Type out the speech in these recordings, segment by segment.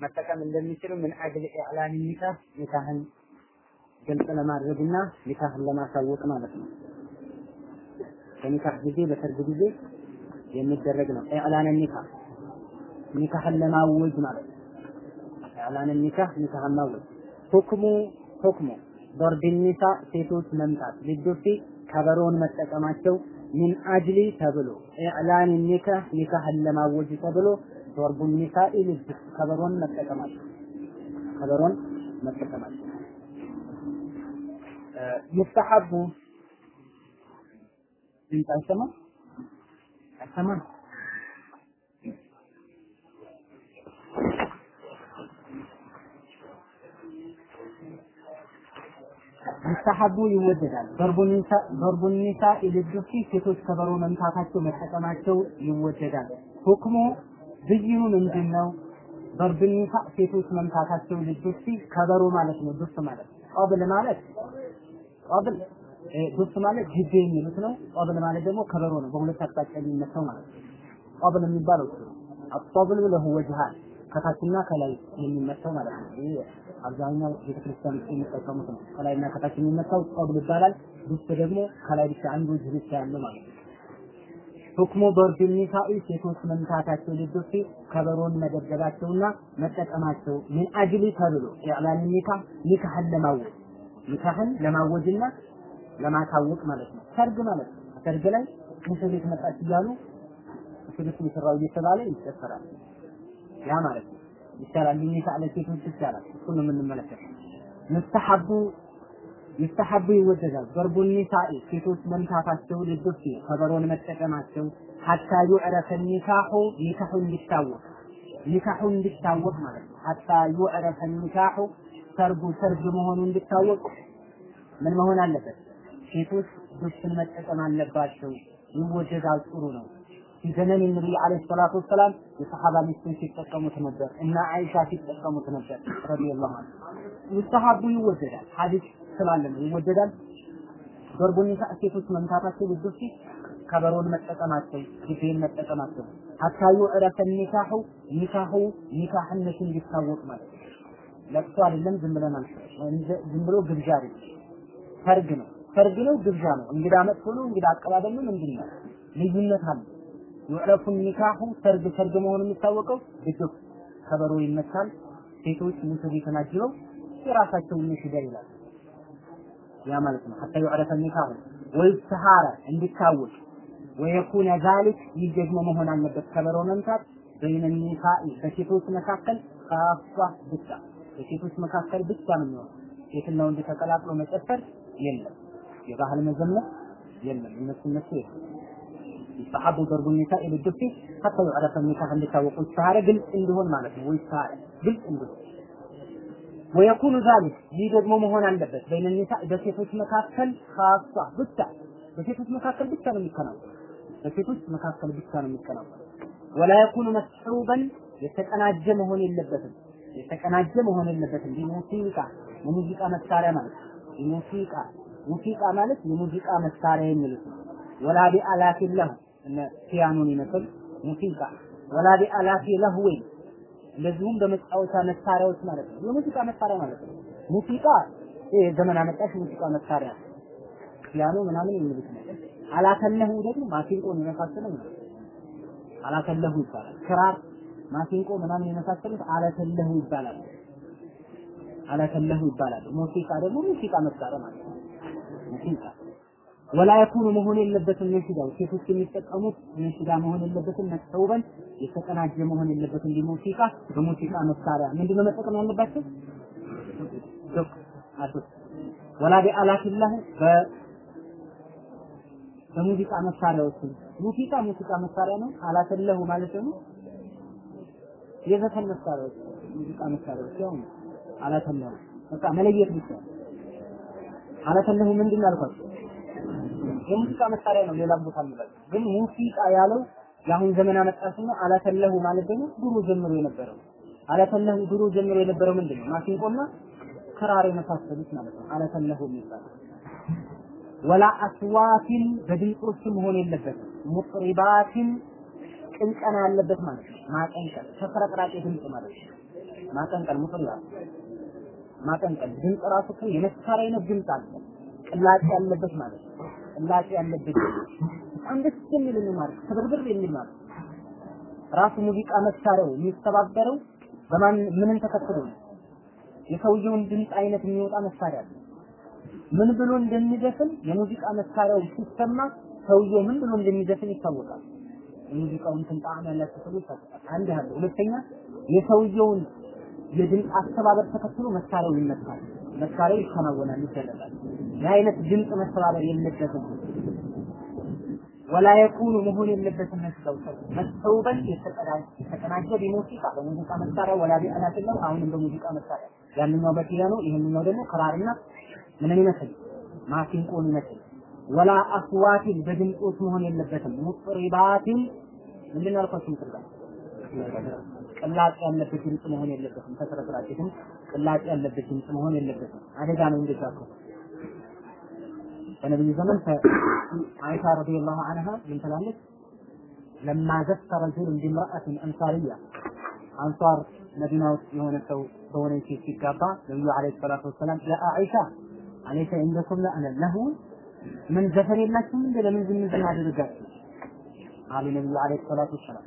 መጠቀም እንደሚችሉ ምን አጅል ኢዕላን ኒካህ ኒካህን ግልጽ ለማድረግና ኒካህን ለማሳወቅ ማለት ነው። በኒካህ ጊዜ በሰርግ ጊዜ የሚደረግ ነው። ኢዕላን ኒካህ ኒካህን ለማወጅ ማለት ነው። ኢዕላን ኒካህ ኒካህን ማወጅ ሁክሙ ሁክሙ ضرب النساء ሴቶች መምታት ሊዱፊ ከበሮን መጠቀማቸው ሚን አጅሊ ተብሎ ኢዕላን ኒካህ ኒካህን ለማወጅ ተብሎ ወርቡ ኒሳኢ ከበሮን መጠቀማቸው ከበሮን መጠቀማቸው ይስተሐቡ ድምፅ አይሰማም አይሰማም ይስተሐቡ ይወደዳል። በርቡ ኒሳ ኢልዱፊ ሴቶች ከበሮ መምታታቸው መጠቀማቸው ይወደዳል። ሁክሙ ብይኑ ምንድን ነው? ضرب النساء ሴቶች መምታታቸው ልዱፍ ከበሮ ማለት ነው። ዱፍ ማለት ቀብል ማለት ቀብል ዱፍ ማለት ጅቤ የሚሉት ነው። ቀብል ማለት ደግሞ ከበሮ ነው። በሁለት አቅጣጫ የሚመታው ማለት ነው። ቀብል የሚባለው እሱ ነው። አጠብል ለሁ ወጅሃን ከታችና ከላይ የሚመታው ማለት ነው። ይሄ አብዛኛው ቤተክርስቲያን ውስጥ የሚጠቀሙት ነው። ከላይና ከታች የሚመታው ጠብል ይባላል። ዱፍ ደግሞ ከላይ ብቻ አንዱ እጅ ብቻ ያለው ማለት ነው። ሁክሙ በርድ ኒሳኢ ሴቶች መምታታቸው ልዱፊ ከበሮን መደብደባቸውና መጠቀማቸው ምን አጅሊ ተብሎ ኢዕላን ኒካህ ኒካህን ለማወጅ ኒካህን ለማወጅና ለማሳወቅ ማለት ነው። ሰርግ ማለት ነው። ሰርግ ላይ ሙሽሪት መጣች እያሉ ሙሽሪት ሙሽራው እየተባለ ይጨፈራል። ያ ማለት ነው። ይቻላል ኒካ ለሴቶች ይቻላል። እሱን የምንመለከተው ሙስተሐቡ ይስተሐቡ ይወደዳል። ዘርቡ ኒሳኢ ሴቶች መምታታቸው፣ ልብስ ከበሮን መጠቀማቸው፣ ሀታ ዩዕረፈ ኒካሑ ኒካሑ እንዲታወቅ ኒካሑ እንዲታወቅ ማለት ነው። ሀታ ዩዕረፈ ኒካሑ ሰርጉ ሰርግ መሆኑ እንዲታወቅ ምን መሆን አለበት? ሴቶች ልብስን መጠቀም አለባቸው። ይወደዳል፣ ጥሩ ነው። ሲዘመን ነቢይ ዓለይሂ ሰላቱ ወሰላም የሰሐባ ሚስቶች ሲጠቀሙት ነበር እና አይሻ ሲጠቀሙት ነበር ረዲየላሁ ዐንሁ። ይስተሐቡ ይወደዳል ሐዲስ ስላለ ነው። ይወደዳል። ዶርቡን ኒሳ መምታታቸው ልጆች ከበሮን መጠቀማቸው ጊዜን መጠቀማቸው። አታዩ ዕረፈ ኒካሁ ኒካሁ ኒካህነት እንዲታወቅ ማለት ለቅሶ አይደለም ዝም ብለን ዝም ብሎ ግብዣ አይደለም። ሰርግ ነው። ሰርግ ነው ግብዣ ነው። እንግዳ መጥቶ ነው እንግዳ አቀባበል ነው ምንድን ነው? ልዩነት አለ። ይዕረፉ ኒካሁ ሰርግ ሰርግ መሆኑ የሚታወቀው ልጆች ከበሮ ይመታል ሴቶች ሙሽሪትን አጅበው የራሳቸውን ሽዳ ይላል ያ ማለት ነው። ሐታ ይዕረፈ ኒካሁ ወይ እንዲታወቅ ወየኩነ ዛሊክ ይህ ደግሞ መሆን አለበት ከበሮ መምታት በይነ ኒካኢ በሴቶች መካከል ካፋ ብቻ በሴቶች መካከል ብቻ ነው የሚሆነው። ሴትና ወንድ ተቀላቅሎ መጨፈር የለም። የባህል መዘመር የለም። እነሱ እነሱ ይስተሐቡ ደርቡ ኒካኢ ልድፊ ሐታ ይዕረፈ ኒካህ እንዲታወቁ ሰሃረ ግልጽ እንዲሆን ማለት ነው። ወይ ግልጽ እንዲሆን ወየኩኑ ዛሊክ ይህ ደግሞ መሆን አለበት። በይነ ኒሳ በሴቶች መካከል ካሷ ብቻ በሴቶች መካከል ብቻ ነው የሚከናወነው። በሴቶች መካከል ብቻ ነው የሚከናወነው። ወላ የኩኑ መስዑበን የተቀናጀ መሆን የለበትም። የተቀናጀ መሆን የለበትም። ቢሙሲቃ የሙዚቃ መሳሪያ ማለት ነው። ሙሲቃ ሙሲቃ ማለት የሙዚቃ መሳሪያ የሚሉት ነው። ወላ ቢአላፊ ለሁ ፒያኖን ይመስል ሙሲቃ ወላ ቢአላፊ ለህዌ እንደዚሁም በመጫወቻ መሳሪያዎች ማለት ነው። የሙዚቃ መሳሪያ ማለት ነው። ሙዚቃ ይሄ ዘመን አመጣሽ ሙዚቃ መሳሪያ ፒያኖ ምናምን የሚሉት ነው አላተለሁ ደግሞ ማሲንቆን የመሳሰለው ነው። አላተለሁ ይባላል። ክራር ማሲንቆ ምናምን የመሳሰሉት አላተለሁ ይባላል። አላተለሁ ይባላል። ሙዚቃ ደግሞ ሙዚቃ መሳሪያ ማለት ነው። ሙዚቃ ወላ የኩኑ መሆን የለበትም ነሽዳው። ሴቶች የሚጠቀሙት ነሽዳ መሆን የለበትም መስተውበን የተቀናጀ መሆን የለበትም። በሙዚቃ በሙዚቃ መሳሪያ ምንድነው መጠቀም ያለባቸው? ወላ ቢአላቲላህ በ በሙዚቃ መሳሪያዎች ሙዚቃ ሙዚቃ መሳሪያ ነው። አላተለሁ ማለት ነው የዘፈን መሳሪያዎች ሙዚቃ መሳሪያዎች ያው አላተለሁ በቃ መለየት ብቻ። አላተለሁ ምንድን አልኳቸው የሙዚቃ መሳሪያ ነው ሌላም ቦታ የሚባል ግን ሙዚቃ ያለው የአሁን ዘመን አመጣሽና አላተለሁ ማለት ደግሞ ድሮ ጀምሮ የነበረው። አላተለሁ ድሮ ጀምሮ የነበረው ምንድን ነው? ማሲንቆና ክራር የመሳሰሉት ማለት ነው። አላተለሁ የሚባለው። ወላ አስዋቲን በድምፆች መሆን የለበትም። ሙጥሪባቲን ቅንቀና ያለበት ማለት ነው። ማቀንቀን ተፈረቅራቂ ድምፅ ማለት ነው። ማቀንቀን ሙጥሪባ ማቀንቀን ድምፅ ራሱ የመሳሪያ አይነት ድምፅ አለ። ቅላጤ ያለበት ማለት ነው። ቅላጤ ያለበት በጣም ደስ የሚል ነው ማለት ስብርብር የሚል ማለት ራሱ ሙዚቃ መሳሪያው የሚስተባበረው በማን ምንን ተከትሎ ነው? የሰውየውን ድምፅ አይነት የሚወጣ መሳሪያ ምን ብሎ እንደሚዘፍን የሙዚቃ መሳሪያው ሲሰማ ሰውየው ምን ብሎ እንደሚዘፍን ይታወቃል። የሙዚቃውን ጣዕም ያላቸው ሰዎች ይታወቃል። አንድ አለ። ሁለተኛ የሰውየውን የድምፅ አስተባበር ተከትሎ መሳሪያው ይመታል። መሳሪያው ይከናወናል፣ ይደረጋል። የአይነት ድምፅ መስተባበር የለበትም። ወላ የኩኑ መሆን የለበትም መስለው መስተውበን የተቀናጀ ቢሙዚቃ በሙዚቃ መሳሪያ ወላ ቢአላት ነው። አሁንም በሙዚቃ መሳሪያ ያንኛው በፒያኖ ይሄንኛው ደግሞ ክራርና ምንን ይመስል ማሲንቆን ይመስል ወላ አስዋቲን በድምፆች መሆን የለበትም። ሙጥሪባቲን ምንድን ነው ያልኳችሁ? ምጥርጋ ቅላጭ ያለበት ድምፅ መሆን የለበትም። ተሰረስራጭ ድምፅ ቅላጭ ያለበት ድምፅ መሆን የለበትም። አደጋ ነው እንደዛ እኮ በነብዩ ዘመን አይሻ ረዲየላሁ ዐንሃ ምን ትላለች? ለማ ዘፈ ረጁል ቢምረአትን አንሳሪያ። አንሷር መዲና ውስጥ የሆነ ሰው በሆነ ሴት ሲጋባ ነብዩ አለይሂ ሰላቱ ወሰላም ለአኢሻ አለይከ እንደኩም ለአነ ለሁን ምን ዘፈን የላችሁም እንደ ለምን ዝም ዝም አድርጋችሁ አሉ ነብዩ አለይሂ ሰላቱ ወሰላም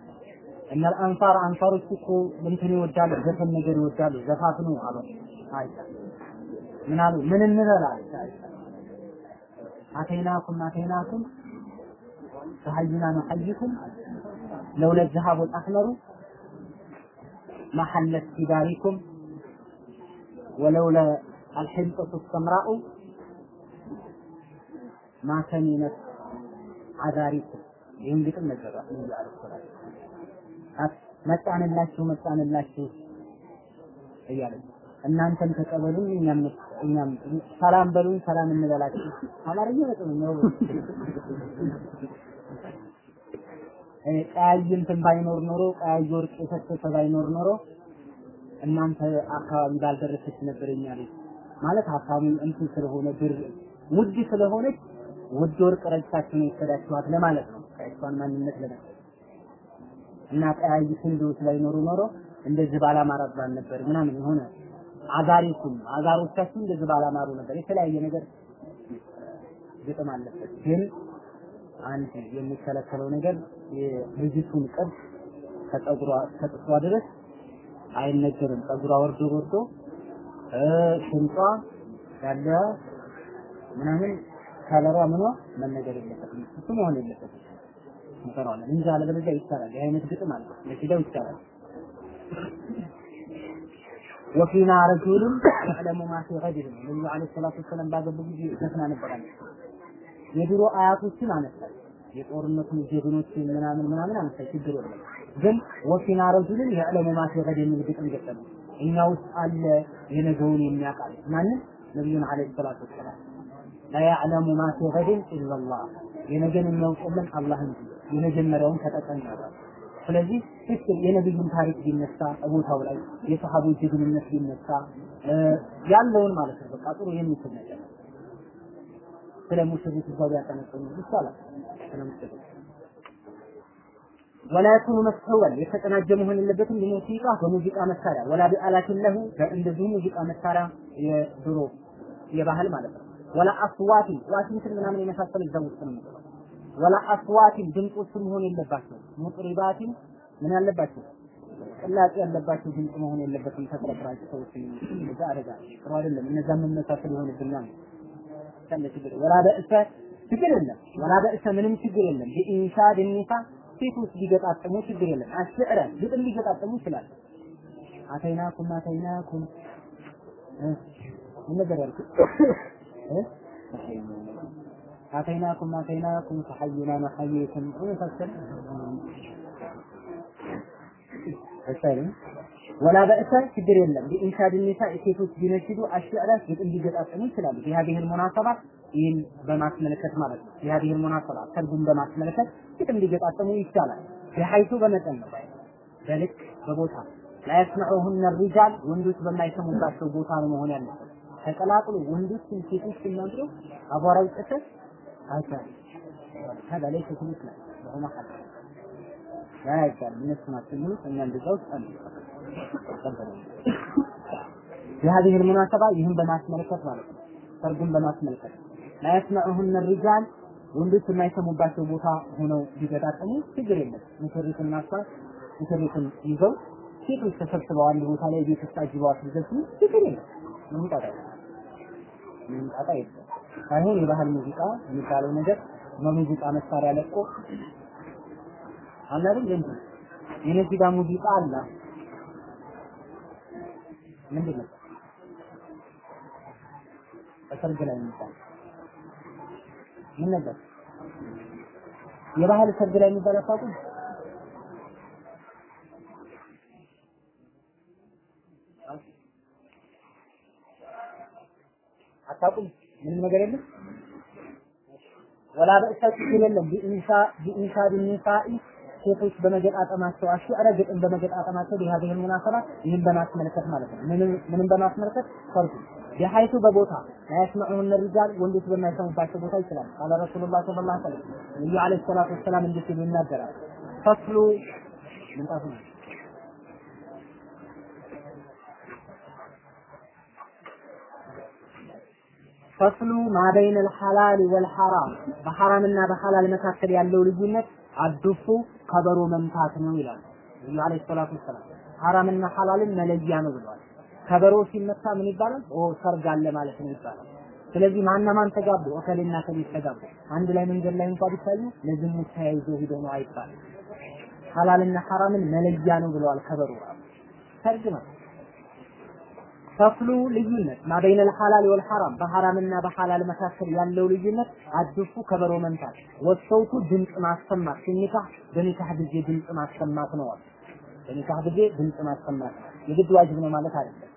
እነ አንሳር አንሳሮች እኮ እንትን ይወዳሉ ዘፈን ነገር ይወዳሉ ዘፋፍኑ አሉ አይሻ ምን አሉ ምን እንበላ አይሻ አተይናኩም አተይናኩም فحينا نحييكم لولا الذهاب الأحمر ما حلت في داركم ولولا الحنطة السمراء ما كمنت عذاركم ይህን ግጥም ነገራ ነብዩ አለይሂ ሰላም መጣንላችሁ መጣንላችሁ እያለ እናንተም ተቀበሉን እኛም እኛም ሰላም በሉን ሰላም እንበላችሁ አማርኛ በጣም ነው። ቀያይ እንትን ባይኖር ኖሮ ቀያይ ወርቅ የፈሰሰ ባይኖር ኖሮ እናንተ አካባቢ ባልደረሰች ነበር እኛ ቤት። ማለት ሀሳቡ እንትን ስለሆነ ብር ውድ ስለሆነች ውድ ወርቅ ረጅታችሁ ነው የወሰዳችኋት ለማለት ነው። ከእሷን ማንነት ለመ እና ቀያይ ስንዴዎች ባይኖሩ ኖሮ እንደዚህ ባላማራባን ነበር ምናምን የሆነ አዛሪኩም አዛሮቻችሁ እንደዚህ ባላማሩ ነበር። የተለያየ ነገር ግጥም አለበት ግን አንድ የሚከለከለው ነገር የልጅቱን ቅርጽ ከፀጉሯ ከጥፏ ድረስ አይነገርም። ፀጉሯ ወርዶ ወርዶ ሽንጧ ያለ ምናምን ከለሯ ምኗ መነገር የለበትም። እሱ መሆን የለበትም። እንሰራዋለን እንጂ አለበለዚያ ይቻላል። ይህ ግጥም አለ ለኪዳው ይቻላል። ወፊና ረጁልን ያዕለሙ ማ ፊ ገድር ነቢዩ ዓለይሂ ሰላቱ ወሰላም ባገቡ ጊዜ ዘፍና ነበራለች። የድሮ አያቶችን አነሳች። የጦርነቱን ጀግኖችን ምናምን ምናምን አነሳች። ችግር የለም ግን ወፊና ረጁልን ያዕለሙ ማ ፊ ገድ የሚል ግጥም ገጠመ። እኛ ውስጥ አለ የነገውን የሚያውቃል ማንን? ነቢዩን ዓለይሂ ሰላቱ ወሰላም ያዕለሙ ማ ፊ ገድን ኢላላህ የነገን የሚያውቅልን አላህ እንጂ የመጀመሪያውን ተጠቀም ስለዚህ ትክክል የነብዩን ታሪክ ቢነሳ ቦታው ላይ የሰሃቦች ጀግንነት ቢነሳ ያለውን ማለት ነው። በቃ ጥሩ የሚስል ነገር ስለ ሙሽሪክ እዛው ያጠነጠኑ ይቻላል። ስለ ሙሽሪክ ወላ የኩኑ መስሁወን የተቀናጀ መሆን የለበትም በሙዚቃ በሙዚቃ መሳሪያ ወላ ቢአላትን ለሁ እንደዚሁ ሙዚቃ መሳሪያ የድሮ የባህል ማለት ነው። ወላ አስዋቲ ዋሽንትን ምናምን የመሳሰል እዛ ውስጥ ነው ወላ አስዋቲን ድምፆችን መሆን የለባቸው ሙጥሪባቲን ምን ያለባቸው ቅላጤ ያለባቸው ድምፅ መሆን የለበትም። ተቆጥራጭ ሰዎች እዛ አደጋ ጥሩ አይደለም። እነዛ መመሳሰል ይሆንብናል። ችግር ወላ በእሰ ችግር የለም። ወላ በእሰ ምንም ችግር የለም። በኢንሻድ ኒሳ ሴቶች ሊገጣጠሙ ችግር የለም። አሽዕረ ግጥም ሊገጣጠሙ ይችላል። አተይናኩም አተይናኩም ምን ነገር ያልኩት አተይናኩም አተይናኩም ፈሐዩና ነሐይኩም መሳሰል አይቻልም። ወላ በእሰ ችግር የለም። ቢኢንሻድ ኒሳ ሴቶች ቢነሽዱ አሽዕረ ግጥም ሊገጣጠሙ ይችላሉ። ቢሃዲህል ሙናሰባ ይህን በማስመለከት ማለት ነው። ቢሃዲህል ሙናሰባ ሰርጉን በማስመለከት ግጥም ሊገጣጠሙ ይቻላል። በሐይቱ በመጠን ነው፣ በልክ በቦታ ላያስመዑሁነ ሪጃል ወንዶች በማይሰሙባቸው ቦታ ነው መሆን ያለበት። ተቀላቅሎ ወንዶችን ሴቶች ሲናገሩ አቧራ ይጨሰስ አይቻልም። هذا ليس في الإسلام وهو محل لا يجعل من السماء تنوي أن يندزوج أن يقبل بهذه المناسبة ይህን በማስመልከት ማለት ነው ሰርጉን በማስመልከት لا يسمعهن الرجال ወንዶች የማይሰሙባቸው ቦታ ሆነው ቢገጣጠሙ ችግር የለም ሙሽሪትን ማስፋት ሙሽሪትን ይዘው ሴቶች ተሰብስበው አንድ ቦታ ላይ ቤት ውስጥ አጅበዋት ቢዘፍኑ ችግር የለም ምንም ጣጣ የለም ምንም ጣጣ የለም ሳይሆን የባህል ሙዚቃ የሚባለው ነገር በሙዚቃ መሳሪያ ለቆ አለ አይደል? እንዴ የነዚጋ ሙዚቃ አለ። ምንድን ነው? በሰርግ ላይ የሚባል ምን ነበር? የባህል ሰርግ ላይ የሚባል አታውቁም? አታውቁም ምንም ነገር የለም። ወላ በእሳ ችግር የለም። ቢኢንሳ ቢኢንሳ ቢኒሳኢ ሴቶች በመገጣጠማቸው አሽዕረ ግጥም በመገጣጠማቸው ቢሃዚህ ሙናሰባ ይህን በማስመልከት ማለት ነው። ምንም በማስመልከት ሰርጉ። የሐይቱ በቦታ ያስመዑን ሪጃል ወንዶች በማይሰሙባቸው ቦታ ይችላል። ቃለ ረሱሉላህ ሰለላሁ ዐለይሂ ወሰለም ነብዩ ዐለይሂ ሰላቱ ወሰላም እንዲህ ሲሉ ይናገራል። ፈስሉ። ምንጣፉ ነው ፈስሉ ማበይን አልሐላል ወልሐራም በሐራምና በሐላል መካከል ያለው ልዩነት አዱፉ ከበሮ መምታት ነው ይላል። ነብዩ ዐለይሂ ሰላቱ ወሰላም ሐራምና ሐላልን መለያ ነው ብለዋል። ከበሮ ሲመታ ምን ይባላል? ኦ ሰርግ አለ ማለት ነው ይባላል። ስለዚህ ማና ማን ተጋቡ? እከሌና እከሌ ተጋቡ። አንድ ላይ መንገድ ላይ እንኳን ቢታዩ ለዝሙት ተያይዞ ሂዶ ነው አይባልም። ሐላልና ሐራምን መለያ ነው ብለዋል ከበሮ። ሰርግ ነው ፈፍሉ ልዩነት ማበይነል ሐላል ወል ሐራም በሐራምና በሐላል መካከል ያለው ልዩነት አድፉ ከበሮ መምታት ወሰውቱ ድምፅ ማሰማት ሲኒካህ በኒካህ ጊዜ ድምፅ ማሰማት ነው። በኒካህ ጊዜ ድምፅ ማሰማት የግድ ዋጅብ ነው ማለት አይደለም።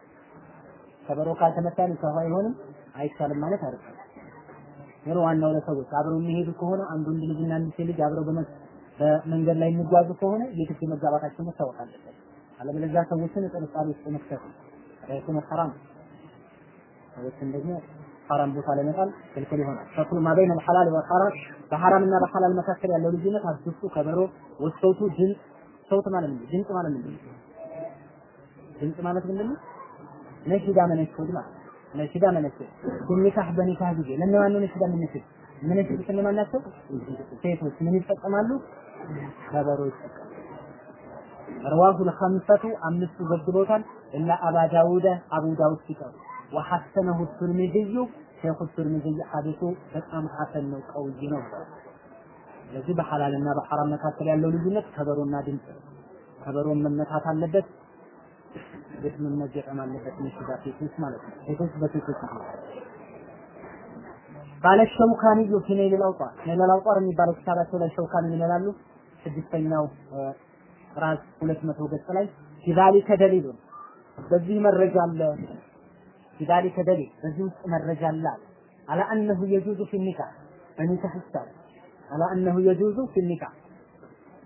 ከበሮ ካልተመታ ኒካህ አይሆንም አይቻልም ማለት አይደለም። ምን ዋናው ለሰዎች አብረው የሚሄዱ ከሆነ አንዱ ወንድ ልጅና አንዲት ልጅ አብረው በመንገድ ላይ የሚጓዙ ከሆነ የግድ መጋባታቸው መታወቅ አለበት። አለበለዚያ ሰዎችን ጥርጣሬ ውስጥ መክተት ነው። يكون حرام ሰዎችን ደግሞ ሐራም ቦታ ላይ መጣል ክልክል ይሆናል። ፈክሉ ማ በይነ الحلال والحرام በሐራምና በሐላል መካከል ያለው ልዩነት አድሱ ከበሮ ወሰውቱ ድምፅ ሰውት ማለት ምንድን ድምፅ ማለት ምንድን ድምፅ ማለት ምንድን ነው? ነሺዳ መነሽድ ማለት ነሺዳ መነሽድ ኒካህ በኒካህ ጊዜ ለነማን ነው ነሺዳ መነሽድ መነሽድ እነማን ናቸው? ሴቶች ምን ይጠቀማሉ? ከበሮ ይጠቀማሉ። ረዋሁ ለኸምሰቱ አምስቱ ዘግቦታል። إلا أبا داود አቡ ዳውድ ሲቀሩ وحسنه الترمذي ሼኹ ቱርሚዚይ ሐዲሱ በጣም حسن ነው قوي ነው። ስለዚህ በሐላልና በሐራም መካከል ያለው ልዩነት ከበሮና ድምፅ ከበሮን መመታት አለበት ግጥምን መገጠም አለበት። ምሽጋ ሴቶች ማለት ነው። ሴቶች በሴቶች قال الشوكاني في نيل الأوطار የሚባለው ኪታባቸው ላይ ሸውካን ይላሉ። ስድስተኛው ራስ 200 ገጽ ላይ ፊዛሊከ ደሊሉን በዚህ መረጃ አለ። ፊዛሊከ ደሊል በዚህ ውስጥ መረጃ አለ። አላ አነሁ የጁዙ ፊ ኒካህ በኒካህ ይቻላል አላ አነሁ የጁዙ ፊ ኒካህ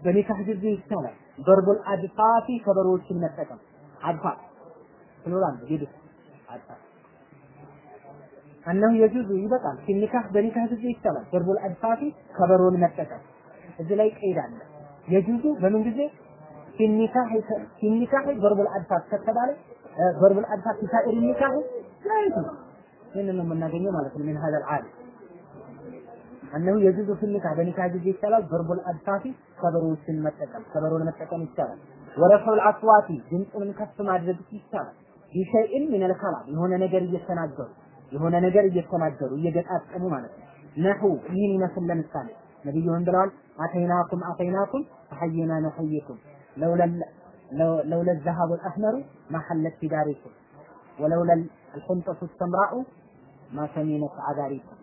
በኒካህ ጊዜ ይቻላል በርቡል አድፋፊ ከበሮዎችን መጠቀም። አድፋ ትኖራል ሄዱ አድፋ። አነሁ የጁዙ ይበቃል። ፊ ኒካህ በኒካህ ጊዜ ይቻላል በርቡል አድፋፊ ከበሮን መጠቀም። እዚህ ላይ ቀይድ አለ። የጁዙ በምን ጊዜ ፊኒካህ ፊኒካህ በርቡል አድፋት ከተባለ በርቡል አድፋት ሲሳኢር ኒካህ ላይቱ ይህንን ነው የምናገኘው ማለት ነው ምን ሀዘል ዓሊ እነሆ የጁዙ ፊኒካህ በኒካህ ጊዜ ይቻላል በርቡል አድፋቲ ከበሮዎችን መጠቀም ከበሮን መጠቀም ይቻላል። ወረፈል አስዋቲ ድምፅንም ከፍ ማድረግ ይቻላል። ቢሸይን ሚነል ከላም የሆነ ነገር እየተናገሩ የሆነ ነገር እየተናገሩ እየገጣጠሙ ማለት ነው። ነሑ ይህን ይመስል ለምሳሌ ነብዩ ምን ብለዋል? አተይናኩም አተይናኩም ፈሐይና ነሐይኩም لولا لولا الذهب الأحمر ما حلت في داركم ولولا الحنطة السمراء ما سمينت عذاريكم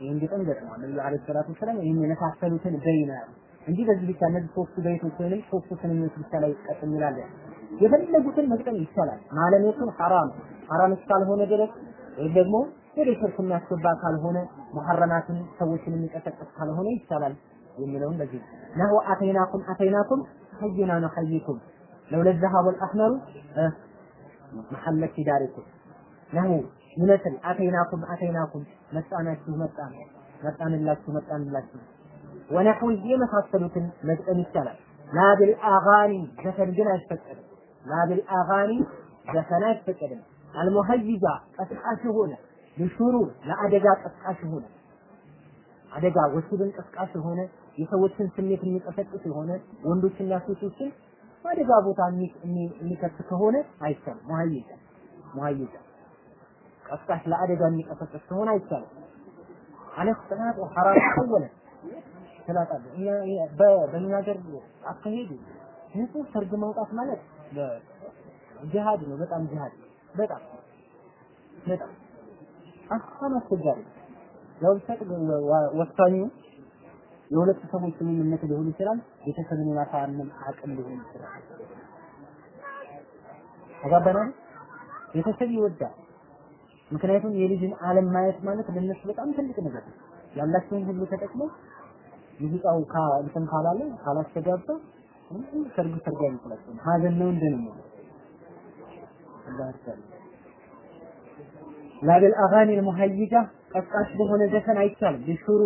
ይህን ግጥም ገጥመዋል ነብዩ አለይሂ ሰላቱ ወሰላም ይህን የመሳሰሉትን በይና እንጂ በዚህ ብቻ እነዚህ ሶስቱ በይቶች ወይንም ሶስቱ ስንኞች ብቻ ላይ ቀጥም ይላል የፈለጉትን መግጠም ይቻላል ማለሜቱን ሐራም ሐራም እስካልሆነ ድረስ ወይም ደግሞ ወደ ሽርክ የሚያስገባ ካልሆነ ሙሐረማትን ሰዎችን የሚቀሰቅስ ካልሆነ ይቻላል የሚለውን በዚህ ነሁ አተይናኩም አተይናኩም ሐይና ነሐይኩም ለውለ الذهب الأحمر محلت داركم ነሁ ይመስል አተይናኩም አተይናኩም መጣናችሁ መጣን መጣንላችሁ መጣንላችሁ ወነሑ የመሳሰሉትን መግጠም ይቻላል ላብል አጋኒ ዘፈን ግን አይፈቀድም ላብል አጋኒ ዘፈን አይፈቀድም አልሙሀይዛ ቀስቃሽ የሆነ ለሹሩር ለአደጋ ቀስቃሽ የሆነ አደጋ ወሲብን ቀስቃሽ የሆነ የሰዎችን ስሜት የሚቀሰቅስ የሆነ ወንዶችና ሴቶችን አደጋ ቦታ የሚከት ከሆነ አይቻልም። ሙሀይዛ ሙሀይዛ ቀስቃሽ ለአደጋ የሚቀሰቅስ ከሆነ አይቻልም። አለ ጥላት ሐራም ከወለ ትላጣለ እኛ በእኛ ሀገር አካሄዱ ንጹህ ሰርግ ማውጣት ማለት ጂሃድ ነው። በጣም ጂሃድ በጣም በጣም አሁን አስቸጋሪ ወሳኙ የሁለት ሰዎች ስምምነት ሊሆን ይችላል። ቤተሰብን የማሳመን አቅም ሊሆን ይችላል። ተጋባናል። ቤተሰብ ይወዳል። ምክንያቱም የልጅን ዓለም ማየት ማለት ለነሱ በጣም ትልቅ ነገር ነው። ያላቸውን ሁሉ ተጠቅመው ሙዚቃው እንትን ካላለ ካላስተጋባ ሰርግ ሰርግ አይመስላቸውም። ሀዘን ነው እንደ ነው ላብል አጋኒ ሙሀይጃ ቀስቃሽ በሆነ ዘፈን አይቻልም። ሊሹሩ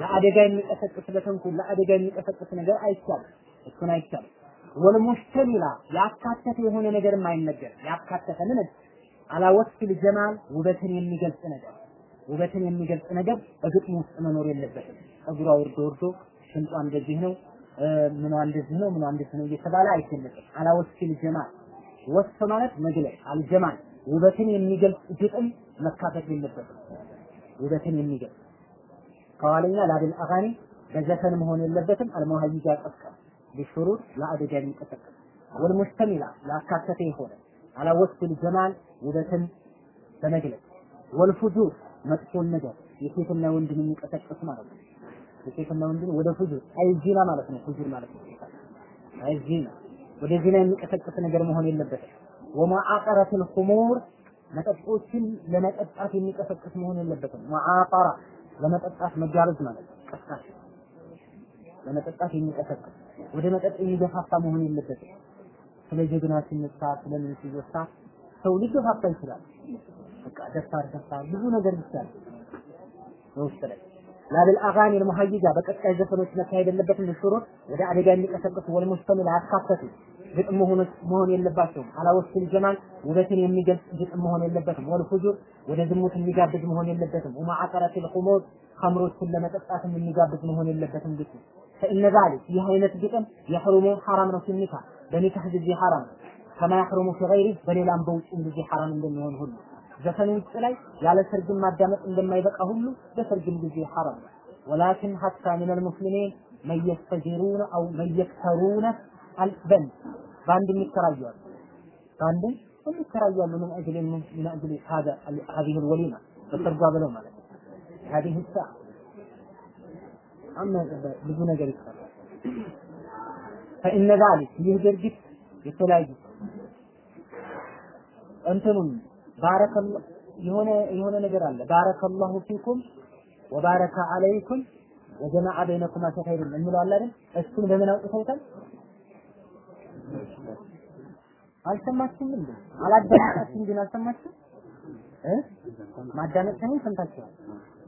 ለአደጋ የሚቀሰቅስ ለተንኩል ለአደጋ የሚቀሰቅስ ነገር አይቻልም። እሱን አይቻልም። ወልሙሽተሚላ ያካተተ የሆነ ነገርም አይነገርም። ያካተተ ምን አላ ወስፊል ጀማል ውበትን የሚገልጽ ነገር ውበትን የሚገልጽ ነገር በግጥሙ ውስጥ መኖር የለበትም። ጸጉሯ ወርዶ ወርዶ ሽንጧ እንደዚህ ነው፣ ምኗ እንደዚህ ነው፣ ምኗ እንደዚህ ነው እየተባለ አይገለጽም። አላ ወስፊል ጀማል ወስፍ ማለት መግለጽ አልጀማል ውበትን የሚገልጽ ግጥም መካተት የለበትም። ውበትን የሚገልጽ ከኋለኛ ላብል አጋኒ በዘፈን መሆን የለበትም። አልሙሀይጃ ቀስቀስ ቢሹሩር ለአደጋ የሚቀሰቀስ ወልሙስተሚላ ያካተተ የሆነ አላ ወስፊል ጀማል ውበትን በመግለጽ ወልፉጁር መጥፎን ነገር የሴትና ወንድን የሚቀሰቅስ ማለት ነው። የሴትና ወንድን ወደ ፉጁር አይዚና ማለት ነው። ፉጁር ማለት ነው። አይዚና ወደ ዚና የሚቀሰቅስ ነገር መሆን የለበትም። ወማዓቀረቱል ኹሙር መጠጦችን ለመጠጣት የሚቀሰቅስ መሆን የለበትም። ሙዓጠራ ለመጠጣት መጋበዝ ማለት ቀስቃሽ ለመጠጣት የሚቀሰቅስ ወደ መጠጥ የሚገፋፋ መሆን የለበትም። ስለ ጀግና ሲነሳ ስለምን ሲወሳ ሰው ሊገፋፋ ይችላል። በቃ ደፋር ደፋር ብዙ ነገር ይቻላል በውስጥ ላይ ላብል አጋኒ ልሙሀይጃ በቀጣይ ዘፈኖች መካሄድ የለበትም። ሽሮት ወደ አደጋ የሚቀሰቅሱ ወልሙስተሚል አያካተቱ ግጥም መሆን መሆን የለባቸውም። አላወስል ጀማል ውበትን የሚገልጽ ግጥም መሆን የለበትም። ወልፉጁር ወደ ዝሙት የሚጋብዝ መሆን የለበትም። ወማዓቀረቲል ኹሙር ኸምሮችን ለመጠጣትም የሚጋብዝ መሆን የለበትም ግጥም ፈኢነ ዛሊክ ይህ አይነት ግጥም የሕሩሙ ሐራም ነው ሲኒካ በኒካህ ጊዜ ሐራም ነው። ከማ የሕሩሙ ፊ ገይሪህ በሌላም በውጭም ጊዜ ሐራም እንደሚሆን ሁሉ። ዘፈን ውጭ ላይ ያለ ሰርግም ማዳመጥ እንደማይበቃ ሁሉ በሰርግም ጊዜ ሐራም ነው። ወላኪን ሐታ ሚን አልሙስሊሚን መን የስተጂሩነ አው መን የክተሩነ አልበን በአንድ የሚከራዩ አሉ። በአንድ የሚከራዩ አሉ። ምን አጅል ምን አጅል هذا هذه الوليمة በሰርጓ ብለው ማለት ነው። هذه الساعة አማ ብዙ ነገር ይሰራል። فإن ذلك ይህ ድርጊት የተለያዩ እንትኑን ባረከላ የሆነ የሆነ ነገር አለ ባረከላሁ ፊኩም ወባረከ አለይኩም ወጀማዓ በይነኩማ ኸይር የሚለው አለ አይደል እሱን በምን አውጥተውታል አልሰማችሁም እንዴ አላዳመጣችሁም ግን አልሰማችሁም? እ? ማዳመጥ ሳይሆን ሰምታችኋል?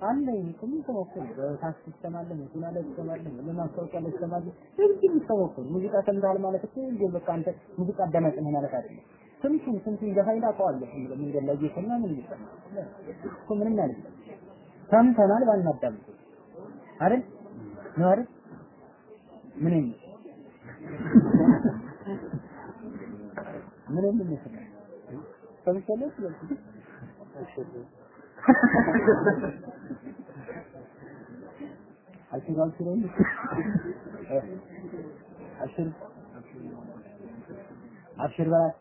አለ ይቁም ተሞክሩ በታክሲ ይሰማል መኪና ላይ ይሰማል ለማስታወቂያ ላይ ይሰማል። እዚህ ተሞክሩ ሙዚቃ ሰምተሃል ማለት እኮ እንዴ? በቃ አንተ ሙዚቃ ነህ ማለት አይደለም። ስንቱን ስንቱን ዘፋኝ ታውቀዋለህ? መንገድ ላይ እየሰማ ምን ይሰማ እኮ ምንም አይደለም። ሰምተናል ባናዳምጥ። አይደል? ነው አይደል? ምን የሚል ምን የሚል ይመስላል ሰምተናል ስለዚህ አልሽር አልሽር አልሽር አልሽር በላት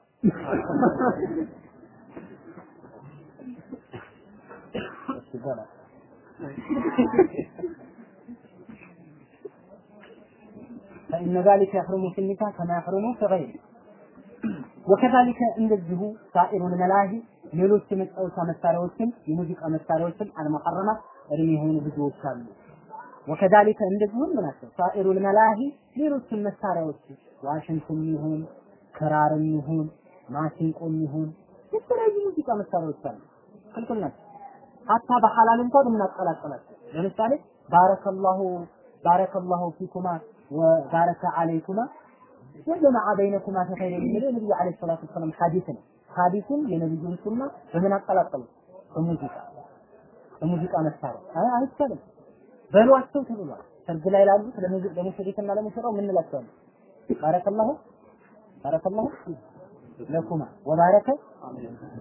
ይባላል فإن ذلك يحرم في النكاح كما يحرم في غيره ወከዛሊከ እንደዚሁ ሳኢሩል መላሂ ሌሎች የመጫወቻ መሳሪያዎችን የሙዚቃ መሳሪያዎችን አልመሐረማ እድሜ የሆኑ ብዙዎች አሉ። ወከዛሊከ እንደዚሁ ምን ናቸው መላሂ ሌሎችን መሳሪያዎች ዋሽንቱም ይሁን ክራርም ይሁን ማሲንቆም ይሁን የተለያዩ ሙዚቃ መሳሪያዎች አሉ። ክልክል ናቸው። ሀታ በሐላል እንኳን የምናቀላቀላቸው ለምሳሌ ባረከላሁ ባረከላሁ ፊኩማ ወባረከ አለይኩማ ወጀመዐ በይነኩማ ኸይር የሚለው ነብዩ አለይሂ ሰላቱ ወሰላም ሐዲስ ነው ሐዲሱን የነብዩን ሱና በምን አቀላቀሉ? በሙዚቃ በሙዚቃ መሳሪያ አይ አይቻልም በሏቸው ተብሏል። ሰርግ ላይ ላሉት ለሙዚቃ ለሙሽሪክና ለሙሽራው ምን እንላቸዋለን? ባረከላሁ ባረከላሁ ለኩማ ወባረከ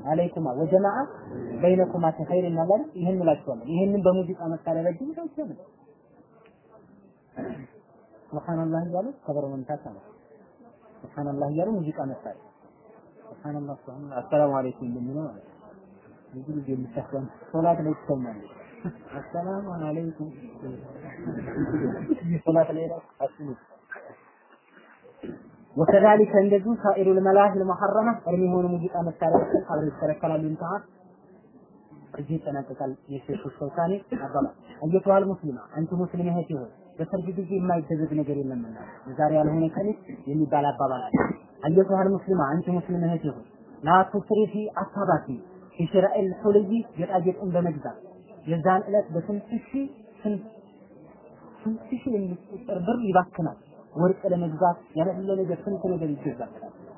አለይኩማ ወጀማዓ በይነኩማ ኸይር እናላለን። ይህን እንላቸዋለን። ይህንን በሙዚቃ መሳሪያ ረጅም ይችላል። ሱብሃንአላህ እያሉ ከበሮ መምታት ማለት ሱብሃንአላህ እያሉ ሙዚቃ መሳሪያ ሱብሃንአላህ ሱብሃንአላህ አሰላሙ አለይኩም እንደሚለው ማለት ነው። ብዙ ጊዜ የሚታሰም ሶላት ላይ ትሰማለህ። አሰላሙ አለይኩም ሶላት ላይ ራሱ አስቡ وكذلك እንደዚሁ سائر الملاهي المحرمة እርም የሆኑ ሙዚቃ መሳሪያዎችን አብረው ይከለከላሉ። انتهى እዚህ ይጠናቀቃል። የሼኹ ሸውካኒ አባባል أيتها المسلمة አንቺ ሙስሊም እህቴ ሆይ በሰርግ ጊዜ የማይደረግ ነገር የለምና ዛሬ ያልሆነ ቀሚስ የሚባል አባባል አለ። أيتها المسلمة አንቺ ሙስሊም እህቴ ሆይ لا تسرفي አታባክኚ في شراء الحلي ጌጣጌጥን በመግዛት የዛን ዕለት በስንት ሺህ ስንት ሺህ የሚቆጠር ብር ይባክናል። ወርቅ ለመግዛት ያለ ነገር ስንት ነገር ይገዛል።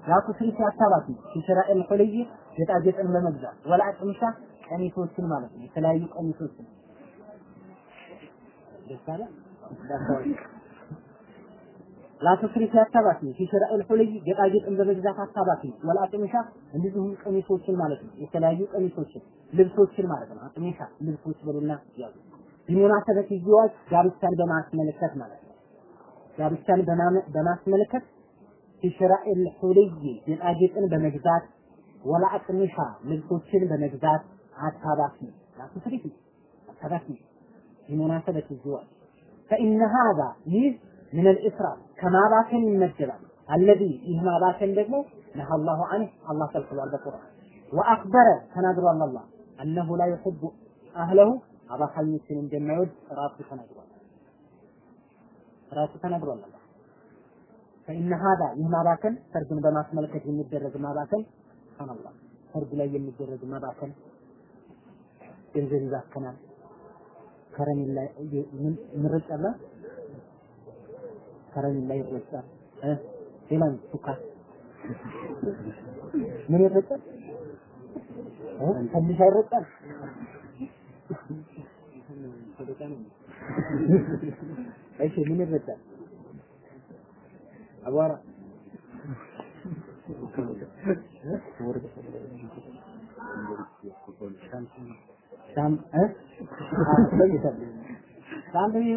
لا تسرفي አታባክኚ في شراء الحلي ጌጣጌጥን በመግዛት والأقمشة ቀሚሶችን ማለት ነው። የተለያዩ ቀሚሶችን ደሳለ لا تسرفي አታባክኚ في شراء الحلي ጌጣጌጥን በመግዛት አታባክኚ والأقمشة እንደዚሁም ቀሚሶችን ማለት ነው። የተለያዩ ቀሚሶችን ልብሶችን ማለት ነው። አቅሚሻ ልብሶች ብሉና ያዙ ቢሙናሰበት ይዋጅ ጋብቻን በማስመለከት ማለት ነው። ጋብቻን በማስመልከት ፊሽራኤል ሑልይ ጌጣጌጥን በመግዛት ወላ ልብሶችን በመግዛት አታባሲ ላቱስሪፊ አታባሲ ቢሙናሰበት ይዋጅ ፈኢነ ሀዛ ይህ ምን አልኢስራፍ ከማባከን ይመደባል። አለዚ ይህ ማባከን ደግሞ ነሃ አላሁ ዐንህ አላህ ከልክሏል በቁርአን ወአክበረ ተናግሯል አላህ አነሁ ላ ዩሕቡ አህለሁ አባካኞችን እንደማይወድ ራሱ ተናግሯል። ራሱ ተናግሯል አላህ ፈኢነ ሀዛ ይህ ማባከን ሰርግን በማስመልከት የሚደረግ ማባከን ሱብሃንአላህ ሰርግ ላይ የሚደረግ ማባከን ገንዘብ ይባከናል። ከረሜላ ምን ምርጫ አለ ከረሜላ ይረጫል። ሌላ ሱካር ምን ይረጫል? ትንሽ አይረጫል። እሺ ምን ይረጫል? አቧራ ሻም እ ሻም ይሄ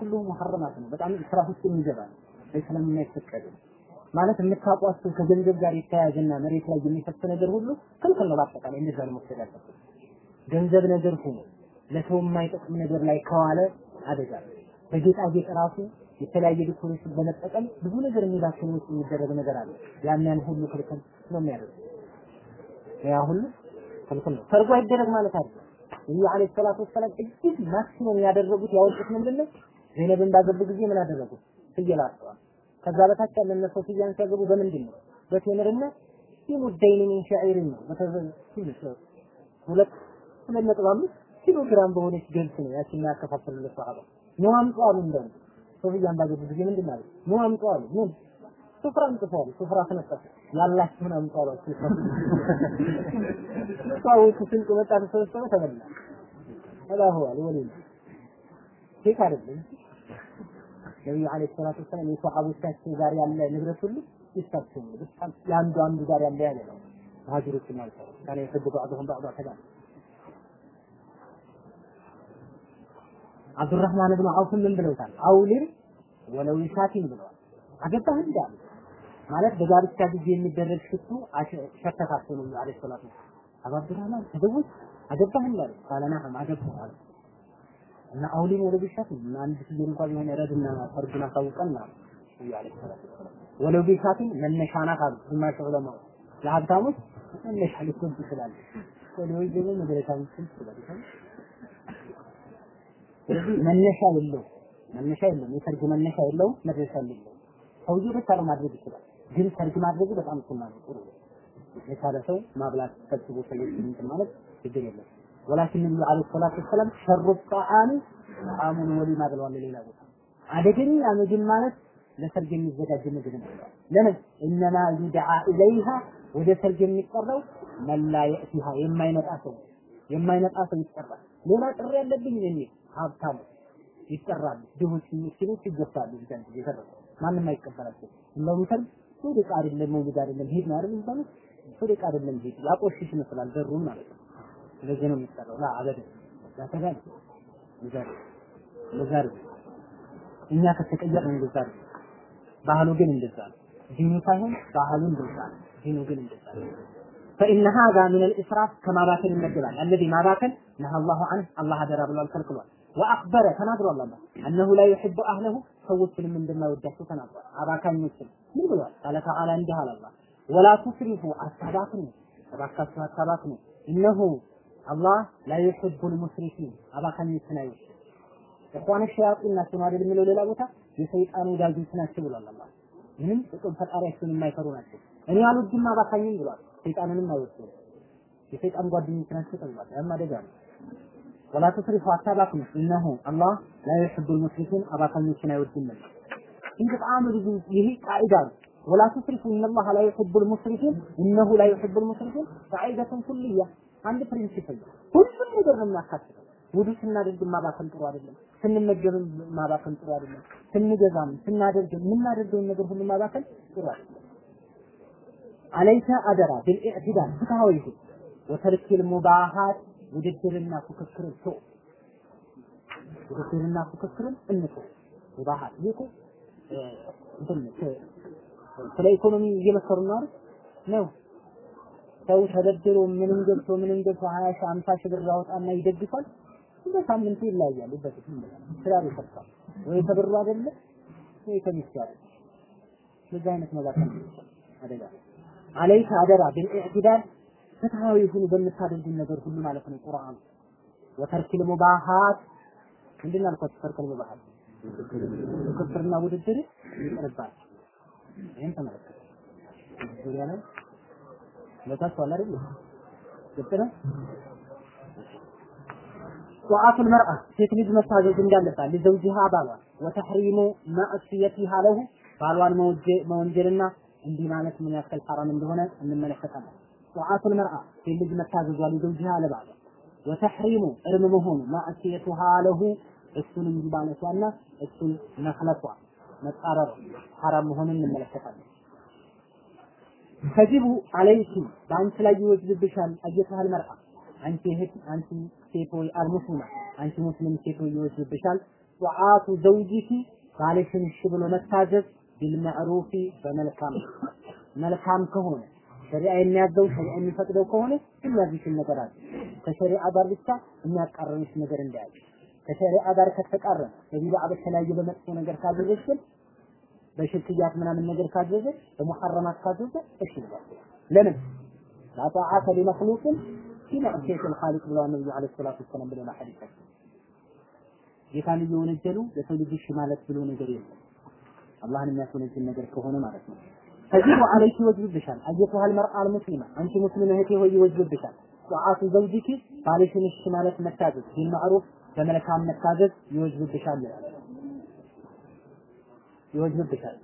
ሁሉ محرمات ነው። በጣም إسراف ውስጥ የሚገባ ነው። ስለማይፈቀድ ማለት የምታውቋቸው ከገንዘብ ጋር የተያያዘና መሬት ላይ የሚፈስ ነገር ሁሉ ክልክል ነው። በአጠቃላይ እንደዛ ነው መወሰድ ያለበት። ገንዘብ ነገር ሆኖ ለሰው የማይጠቅም ነገር ላይ ከዋለ አደጋ በጌጣጌጥ ራሱ የተለያየ decoration በመጠቀም ብዙ ነገር የሚባክን ውስጥ የሚደረግ ነገር አለ። ያን ያን ሁሉ ክልክል ነው የሚያደርገው። ያ ሁሉ ክልክል ነው። ሰርጉ አይደረግ ማለት አይደለም። ነብዩ عليه الصلاة والسلام እጅግ maximum ያደረጉት ያወጡት ምንድነው? ዘይነብን ባገቡ ጊዜ ምን አደረጉ? ፍየል አርደዋል። ከዛ በታች ያለ እነ ሶፊያን ሲያገቡ በምንድን ነው? በቴምርና بمدين من شعير ነው። ሁለት ሁለት ነጥብ አምስት ኪሎ ግራም በሆነች ገብስ ነው ያቺን ያከፋፈሉለት ሰሃባ ነው አምጡ አሉ እንደውም ሶፊያን ባገቡ ጊዜ ምንድን አሉ? ነው አምጡ አሉ። ምን ሱፍራ አምጡ አሉ። ሱፍራ ተነጠፈ። ያላችሁን አምጡ አሏቸው። ስንቅ መጣ ተሰበሰበ ተበላ ተላሁዋል። ወሊም ሴት አይደለም ነቢዩ ዓለይሂ ሰላቱ ወሰላም የሰሓቦቻቸው ጋር ያለ ንብረት ሁሉ ይሳቸው የአንዱ አንዱ ጋር ያለ ያለ ነው። ሀጅሮች ማለት ነው። ካለ የሰዱ ባዕድሁም ባዕዱ አብዱራህማን ብን አውፍ ምን ብለውታል? አውሊር ወለው ብለዋል። አገባህ እንዴ ማለት በጋብቻ ጊዜ የሚደረግ ሽቱ ሸተታቸው ነው አለይሂ ሰላቱ አቡ አብዱራህማን ተዘውጅ አገባህ እንዳሉ ቃለ ነዓም አገባሁ አለ እና ወለው ቢሻቲን እና አንድ ጊዜ እንኳን የሆነ ረድና ፈርድና ካውቀን ነው። ሰላቱ ወለው ቢሻቲን መነሻ ናት አሉ ግማሽ ለሀብታሞች መነሻ ሊሆን ይችላል ወለው ደግሞ መድረሻ ሊሆን ይችላል ስለዚህ መነሻ የለው መነሻ የለውም። የሰርግ መነሻ የለውም፣ መድረሻ የለውም። ሰውዬው ብቻ ነው ይችላል። ግን ሰርግ ማድረጉ በጣም ሱና ነው፣ ጥሩ የቻለ ሰው ማብላት ሰብስቦ ሰዎች ማለት ችግር የለም። ወላኪን ነብዩ አለይሂ ሰላቱ ወሰላም ሸሩ ጣዓሚ ጣዓሙን ወሊማ ብለዋል። ሌላ ቦታ አደገኛ ምግብ ማለት ለሰርግ የሚዘጋጅ ምግብ ነው። ለምን እነማ ዩድዓ ኢለይሃ ወደ ሰርግ የሚጠራው መላ የእቲሃ የማይመጣ ሰው የማይመጣ ሰው ይጠራል። ሌላ ጥሪ ያለብኝ እኔ ሀብታም ይጠራሉ። ድሆች ምስኪኖች ይገፋሉ። ይዘን ይዘረው ማንም አይቀበላቸው። እንደውም ሰርግ ሱሪቅ አይደለም መውሊድ አይደለም ሂድ ነው አይደል የሚባለው ሱሪቅ አይደለም ሂድ ያቆሽሽ ይመስላል በሩን ማለት ነው። ስለዚህ ነው የሚጠራው። ላ አበደ ያተጋል ይዘር ይዘር እኛ ከተቀየርን እንደዛ ነው። ባህሉ ግን እንደዛ ነው። ዲኑ ሳይሆን ባህሉ እንደዛ ነው። ዲኑ ግን እንደዛ ነው። فإن هذا من الإسراف كما باكن المجبال الذي ما باكن نهى الله عنه الله أدرى بالله كالكلوان وأخبر تناظر الله أنه لا يحب أهله ሰዎችንም እንደማይወዳቸው ተናግሯል። አባካኞችን ምን ብሏል? ቃለ ተዓላ እንዲህ አለ ወላ ቱስሪፉ አታባክኑ፣ እባካችሁ አታባክኑ። እነሁ አላህ ላ ዩሒቡል ሙስሪፊን አባካኞችን አይወድም። እኳነ ሸያጢን ናቸው አይደል የሚለው ሌላ ቦታ የሰይጣን ወዳጆች ናቸው ብሏል አላህ። ምንም ጥቅም ፈጣሪያቸውን የማይፈሩ ናቸው። እኔ አልወድም አባካኝም ብሏል። ሰይጣንንም አይወድም። የሰይጣን ጓደኞች ናቸው ተብሏል። ያም አደጋ ነው። ولا تسرفوا አታባክኑ إن الله لا يحب المسرفين አባካኞችን አይወድም። ይህ በጣም ብዙ ይሄ قاعدة ነው። ولا تسرفوا إن الله لا يحب المسرفين إنه لا يحب المسرفين قاعدة كلية አንድ principle ሁሉም ነገር ነው የሚያካትተው። ውዱ ስናደርግ ማባከን ጥሩ አይደለም። ስንመገብም ማባከን ጥሩ አይደለም። ስንገዛም ስናደርግ የምናደርገውን ነገር ሁሉ ማባከን ጥሩ አይደለም። አለይከ አደራ ቢልኢዕቲዳል ፍትሃዊ ሁን ወተርኪል ሙባሃት ውድድርና ፉክክርን ቶ ውድድርና ፉክክርን እንቶ ሙባሃት ይህ ስለ ኢኮኖሚ እየመከሩ ነው? ነው ሰው ተበድሮ ምንም ገብቶ ምንም ገብቶ 20 ሺህ 50 ሺህ ብር ያወጣና ይደግፋል። በሳምንቱ ይለያያሉ። በፊት ስራ ይፈርሳል ወይ ተብሩ አይደለ ወይ ከሚስቱ ስለዚህ አይነት መባከን አደጋ አለይከ አደራ ቢልኢዕቲዳል ፍትሃዊ ሁኑ በምታደርጉ ነገር ሁሉ ማለት ነው። ቁርአን ወተርኪል ሙባሃት ምንድን ነው ያልኳችሁ? ተርኪል ሙባሃት ፍክክርና ውድድር ይቀርባል። ይህን ተመለከተ ዙሪያ ላይ ለታች ዋላ አይደል ግልጽ ነው። መርአ ሴት መታዘዝ እንዳለባት ለዘውጂሃ ባሏን ወተሕሪሙ ማዕስየቲሃ ለሁ ባሏን መወንጀልና እንዲህ ማለት ምን ያክል ሐራም እንደሆነ እንመለከታለን። ጧዓቱል መርአ ሴት ልጅ መታዘዟ ለዘውጂሃ ለባሏ ወተሕሪሙ እርም መሆኑ ማዕስየቱሃ ለሁ እሱን እንዲህ ማለቷና እሱን መክለቷ መጻረሩ ሐራም መሆኑን እንመለከታለን። ተጅቡ አለይኪ በአንቺ ላይ ይወጅብሻል አየተሃል መርአ አንቺ እህት አንቺ ሴት ሆይ አልሙስሊማ አንቺ ሙስሊም ሴት ሆይ ይወጅብሻል። ጧዓቱ ዘውጂኪ ባልሽን እሺ ብሎ መታዘዝ ቢልመዕሩፊ በመልካም መልካም ከሆነ ሸሪዓ የሚያዘው ሸሪዓ የሚፈቅደው ከሆነ የሚያዝሽን ነገር አለ። ከሸሪዓ ጋር ብቻ የሚያቃረንሽ ነገር እንዳያዝ ከሸሪዓ ጋር ከተቃረነ በቢድዓ በተለያየ በመጥፎ ነገር ካዘዘሽ ግን በሽርክያት ምናምን ነገር ካዘዘ በሙሐረማት ካዘዘ እሺ ይላል። ለምን ላጣዓተ ሊመክሉቅን ፊ መዕሲየት ልኻሊቅ ብለዋል ነቢዩ ዓለይሂ ሰላቱ ወሰላም ብለና ሐዲሳቸው ጌታን እየወነጀሉ ለሰው ልጅ እሺ ማለት ብሎ ነገር የለም። አላህን የሚያስወነጅል ነገር ከሆነ ማለት ነው። ተጂቡ አለይኪ ይወጅብብሻል አየቱሃል መርአ አልሙስሊማ አንቺ ሙስሊም እህቴ ሆይ ይወጅብብሻል ጧዓቱ ዘውጂኪ ባልሽን እሺ ማለት መታዘዝ ቢልማዕሩፍ በመልካም መታዘዝ ይወጅብብሻል ይላል ይወጅብብሻል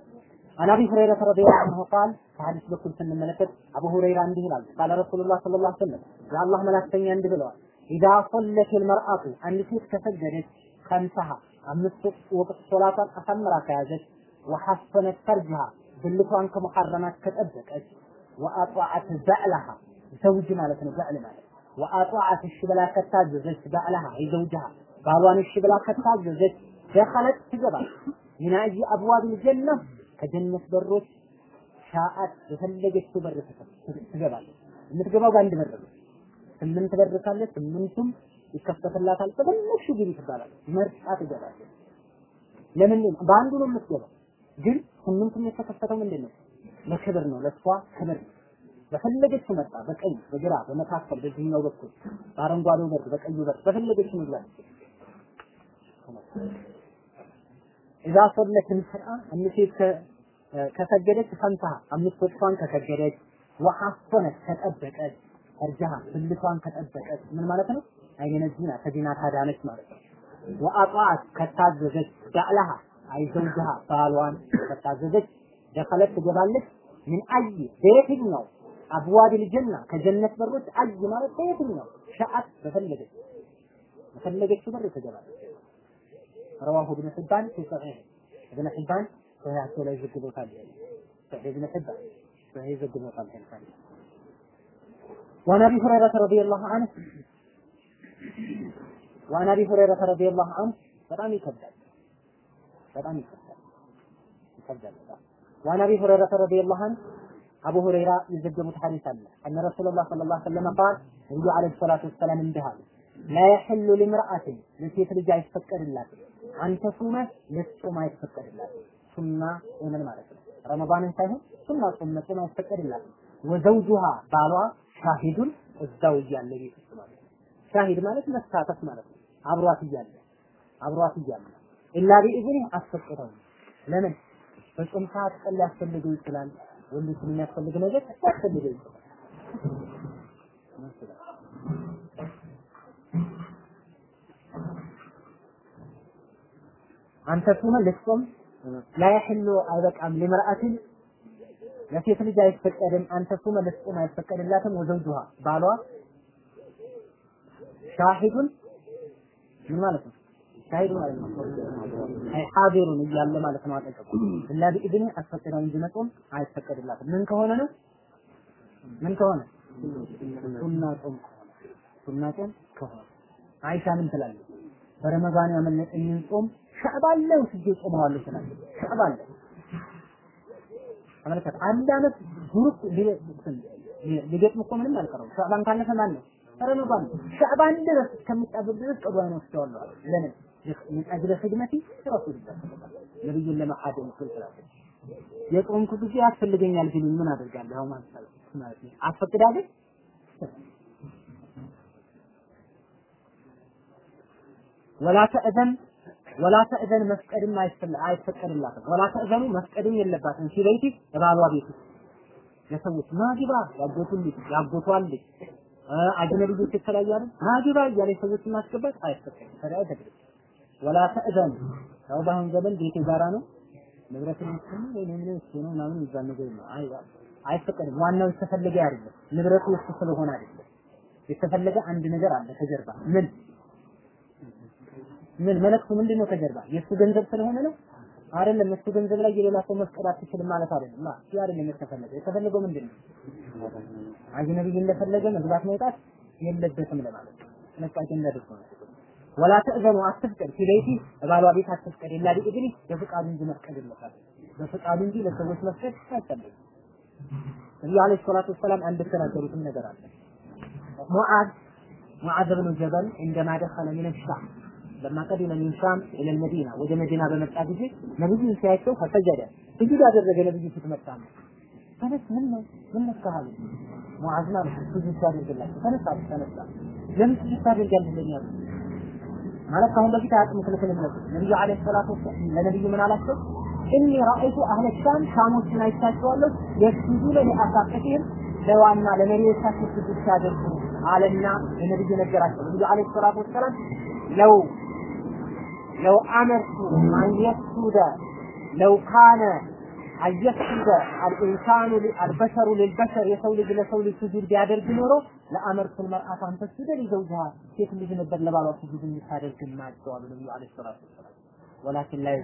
عن ابي هريره رضي الله عنه قال ከሐዲስ በኩል ስንመለከት አቡ ሁረይራ እንዲህ ይላል ቃለ ረሱሉላህ ሰለላሁ ዐለይሂ ወሰለም የአላህ መላክተኛ እንዲህ ብለዋል ኢዛ ሶለት ልመርአቱ አንድ ሴት ከሰገደች ከምሰሃ አምስት ወቅት ሶላቷን አሳምራ ከያዘች ወሐሰነት ፈርጅሃ ብልቷን ከሙሐረማት ከጠበቀች ወአጧዓት በዕለሃ ዘውጅ ማለት ነው በዕል ማለት ወአጧዓት እሺ ብላ ከታዘዘች በዕለሃ የዘውጅሃ ባሏን እሺ ብላ ከታዘዘች ደኸለት ትገባለች ሚን አይ አብዋብ ልጀና ከጀነት በሮች ሻአት የፈለገችው በር ትገባለች። የምትገባው በአንድ በር ነው። ስምንት በር ካለ ስምንቱም ይከፈትላታል። በፈለግሽው ግቢ ትባላለች። መርጣ ትገባለች። ለምን በአንዱ ነው የምትገባው? ግን ስምንቱም የተከፈተው ምንድን ነው? ለክብር ነው፣ ለእሷ ክብር ነው። በፈለገችው መጣ፣ በቀኝ በግራ በመካከል በዚህኛው በኩል በአረንጓዴው በር በቀዩ በር በፈለገችው መግባት ኢዛ ሶለት ምስራ እምሴት ከሰገደች ፈንታ አምስት ወቅቷን ከሰገደች ወሐሰነት ከጠበቀች ፈርጃሃ ብልቷን ከጠበቀች ምን ማለት ነው? አይነ ዚና ከዚና ታዳነች ማለት ነው። وأطاعت ከታዘዘች بعلها أي زوجها ባሏን ከታዘዘች دخلت ትገባለች። من أي በየትኛው أبواب الجنة ከጀነት በሮች أي ማለት ከየትኛው شاءت በፈለገች በፈለገችው በር ትገባለች። ረዋሁ ኢብኑ ሒባን ፊ ሰሒህ ኢብኑ ሒባን ሰሒሃቸው ላይ ዘግቦታል። ሰሒህ ኢብኑ ሒባን ሰሒህ ዘግቦታል። ይሄን وعن ابي هريره رضي الله عنه وعن ابي هريره رضي الله عنه በጣም ይከብዳል በጣም ይከብዳል ይከብዳል በጣም وعن ابي هريره رضي الله عنه አቡ ሁረይራ የዘገቡት ሐዲስ አለ እነ ረሱላህ ሰለላሁ ዐለይሂ ወሰለም ቃል ነብዩ ዐለይሂ ሰላቱ ወሰላም እንዲህ አሉ ላ የሕሉ ሊምርአትን ለሴት ልጅ አይፈቀድላትም አንተ ሱመ ልትጾም አይፈቀድላትም። ሱና ጾምን ማለት ነው? ረመዳንን ሳይሆን ሱና ጾም መጾም አይፈቀድላትም። ወዘውጁሃ ባሏ ሻሂዱን እዛው እያለ ቤት ውስጥ ማለት ነው። ሻሂድ ማለት መሳተፍ ማለት ነው። አብሯት እያለ አብሯት እያለ ኢላ ቢኢዝኒ አስፈቅደው ለምን? በጾም ሰዓት ቀን ሊያስፈልገው ይችላል። ወንዶች የሚያስፈልግ ነገር ሊያስፈልገው ይችላል አንተ ልትጾም ላ የሕሉ አይበቃም ሊምርአትን ለሴት ልጅ አይፈቀድም። አንተ ሱመ ልትጾም አይፈቀድላትም። ወዘውጁሃ ባሏ ሻሂዱን ምን ማለት ነው? ሻሂድ ማለት ነው። አይ ሐዲሩን እያለ ማለት ነው። አጠገቡ እና ቢኢዝኒ አስፈቅደው እንጂ መጾም አይፈቀድላትም። ምን ከሆነ ነው? ምን ከሆነ ሱና ጾም ከሆነ ሱና ጾም ከሆነ አይሻ ምን ትላለች? በረመዳን ያመለጠኝን ጾም ሻዕባን ላይ ወስጄ ጾመዋለሁ ትላለች። ሻዕባን ላይ ተመልከት አንድ አመት ግሩፕ ሊገጥም እኮ ምንም አልቀረው። ሻዕባን ካለፈ ማን ነው? ረመዳን ሻዕባን ድረስ እስከሚጣበብ ድረስ ቀዷን ወስደዋለሁ ለምን? ምን አጅለ ኺድመቲ ረሱልላህ ነብዩን ለመሓደም ስል ስላለች የጾምኩ ጊዜ ያስፈልገኛል ቢሉኝ ምን አደርጋለሁ? አሁን ማለት ነው አስፈቅዳለሁ ወላ ተእዘን ወላ ተእዘን መፍቀድም አይፈቀድላትም። ወላ ተእዘኑ መፍቀድም የለባትም ሲበይቲ ባሏ ቤት ውስጥ ለሰዎች ማግባ ያጎቱን ልጅ ያጎቷን ልጅ አጅነቢዮች የተለያዩ አይደል እያለ ሰዎች ማስገባት አይፈቀድም። ታዲያ አይፈቅድም። ወላ ተእዘን ያው በአሁን ዘመን ቤት የጋራ ነው ንብረት ነው ወይ ነው ነው ምናምን እዛ ነገር ነው አይ አይፈቀድም። ዋናው የተፈለገ አይደለም ንብረቱ እሱ ስለሆነ አይደለም የተፈለገ አንድ ነገር አለ ከጀርባ ምን ምን መልእክቱ ምንድን ነው? ተጀርባ የእሱ ገንዘብ ስለሆነ ነው አይደለም። እሱ ገንዘብ ላይ የሌላ ሰው መስቀል አትችልም ማለት አይደለም። ያ አይደለም የተፈለገው። የተፈለገው ምንድን ነው? አጅነቢይ እንደፈለገ መግባት መውጣት የለበትም ለማለት ነው። ጥንቃቄ እንዳደርጉ ነው። ወላ ተእዘኑ አትፍቀድ ሲለይቲ ባሏ ቤት አትፍቀድ ኢላ ቢኢዝኒ በፍቃዱ እንጂ መፍቀድ የለበትም። በፍቃዱ እንጂ ለሰዎች መፍቀድ አይጠበቅም። ነብዩ አለይሂ ሰላቱ ወሰላም አንድ ተናገሩትም ነገር አለ ሙዓዝ ሙዓዝ ብኑ ጀበል እንደማ ደኸለ لما قدم من شام الى المدينه ወደ መዲና በመጣ ጊዜ ነብዩን ሲያቸው ፈሰጀደ ስጁድ አደረገ ነብዩ ፊት መጣ ተነስ ምን ነው ምን ነካሃል ሙዓዝ ማለት ስጁድ ታደርግላቸው ተነሳ ተነሳ ለምን ስጁድ ታደርጋለህ ለኛል ማለት ካሁን በፊት አያውቅም ክልክል ነው ነብዩ አለይሂ ሰላቱ ወሰላም ለነብዩ ምን አላቸው እኒ ረአይቱ አህለ ሻም ሻሞችን አይቻቸዋለሁ የስጁዱ ለአሳቀቲህም ለዋና ለመሪዎቻቸው ስጁድ ሲያደርጉ አለና ለነብዩ ነገራቸው ነብዩ አለይሂ ሰላቱ ወሰላም ለው ለው አመርቱ አን የስጁደ ለው ካነ አን የስጁደ አልኢንሳኑ አልበሸሩ ልልበሸር የሰው ልጅ ለሰው ልጅ ስጁድ ቢያደርግ ኖሮ ለአመርቱ ልመርአት አንተ ስጁደ ሊዘውጅሃ ሴት ልጅ ነበር ለባሏ ስጁድ እንድታደርግ ናቸው አሉ ነብዩ አለይሂ ሰላቱ ወሰላም ወላኪን ላይ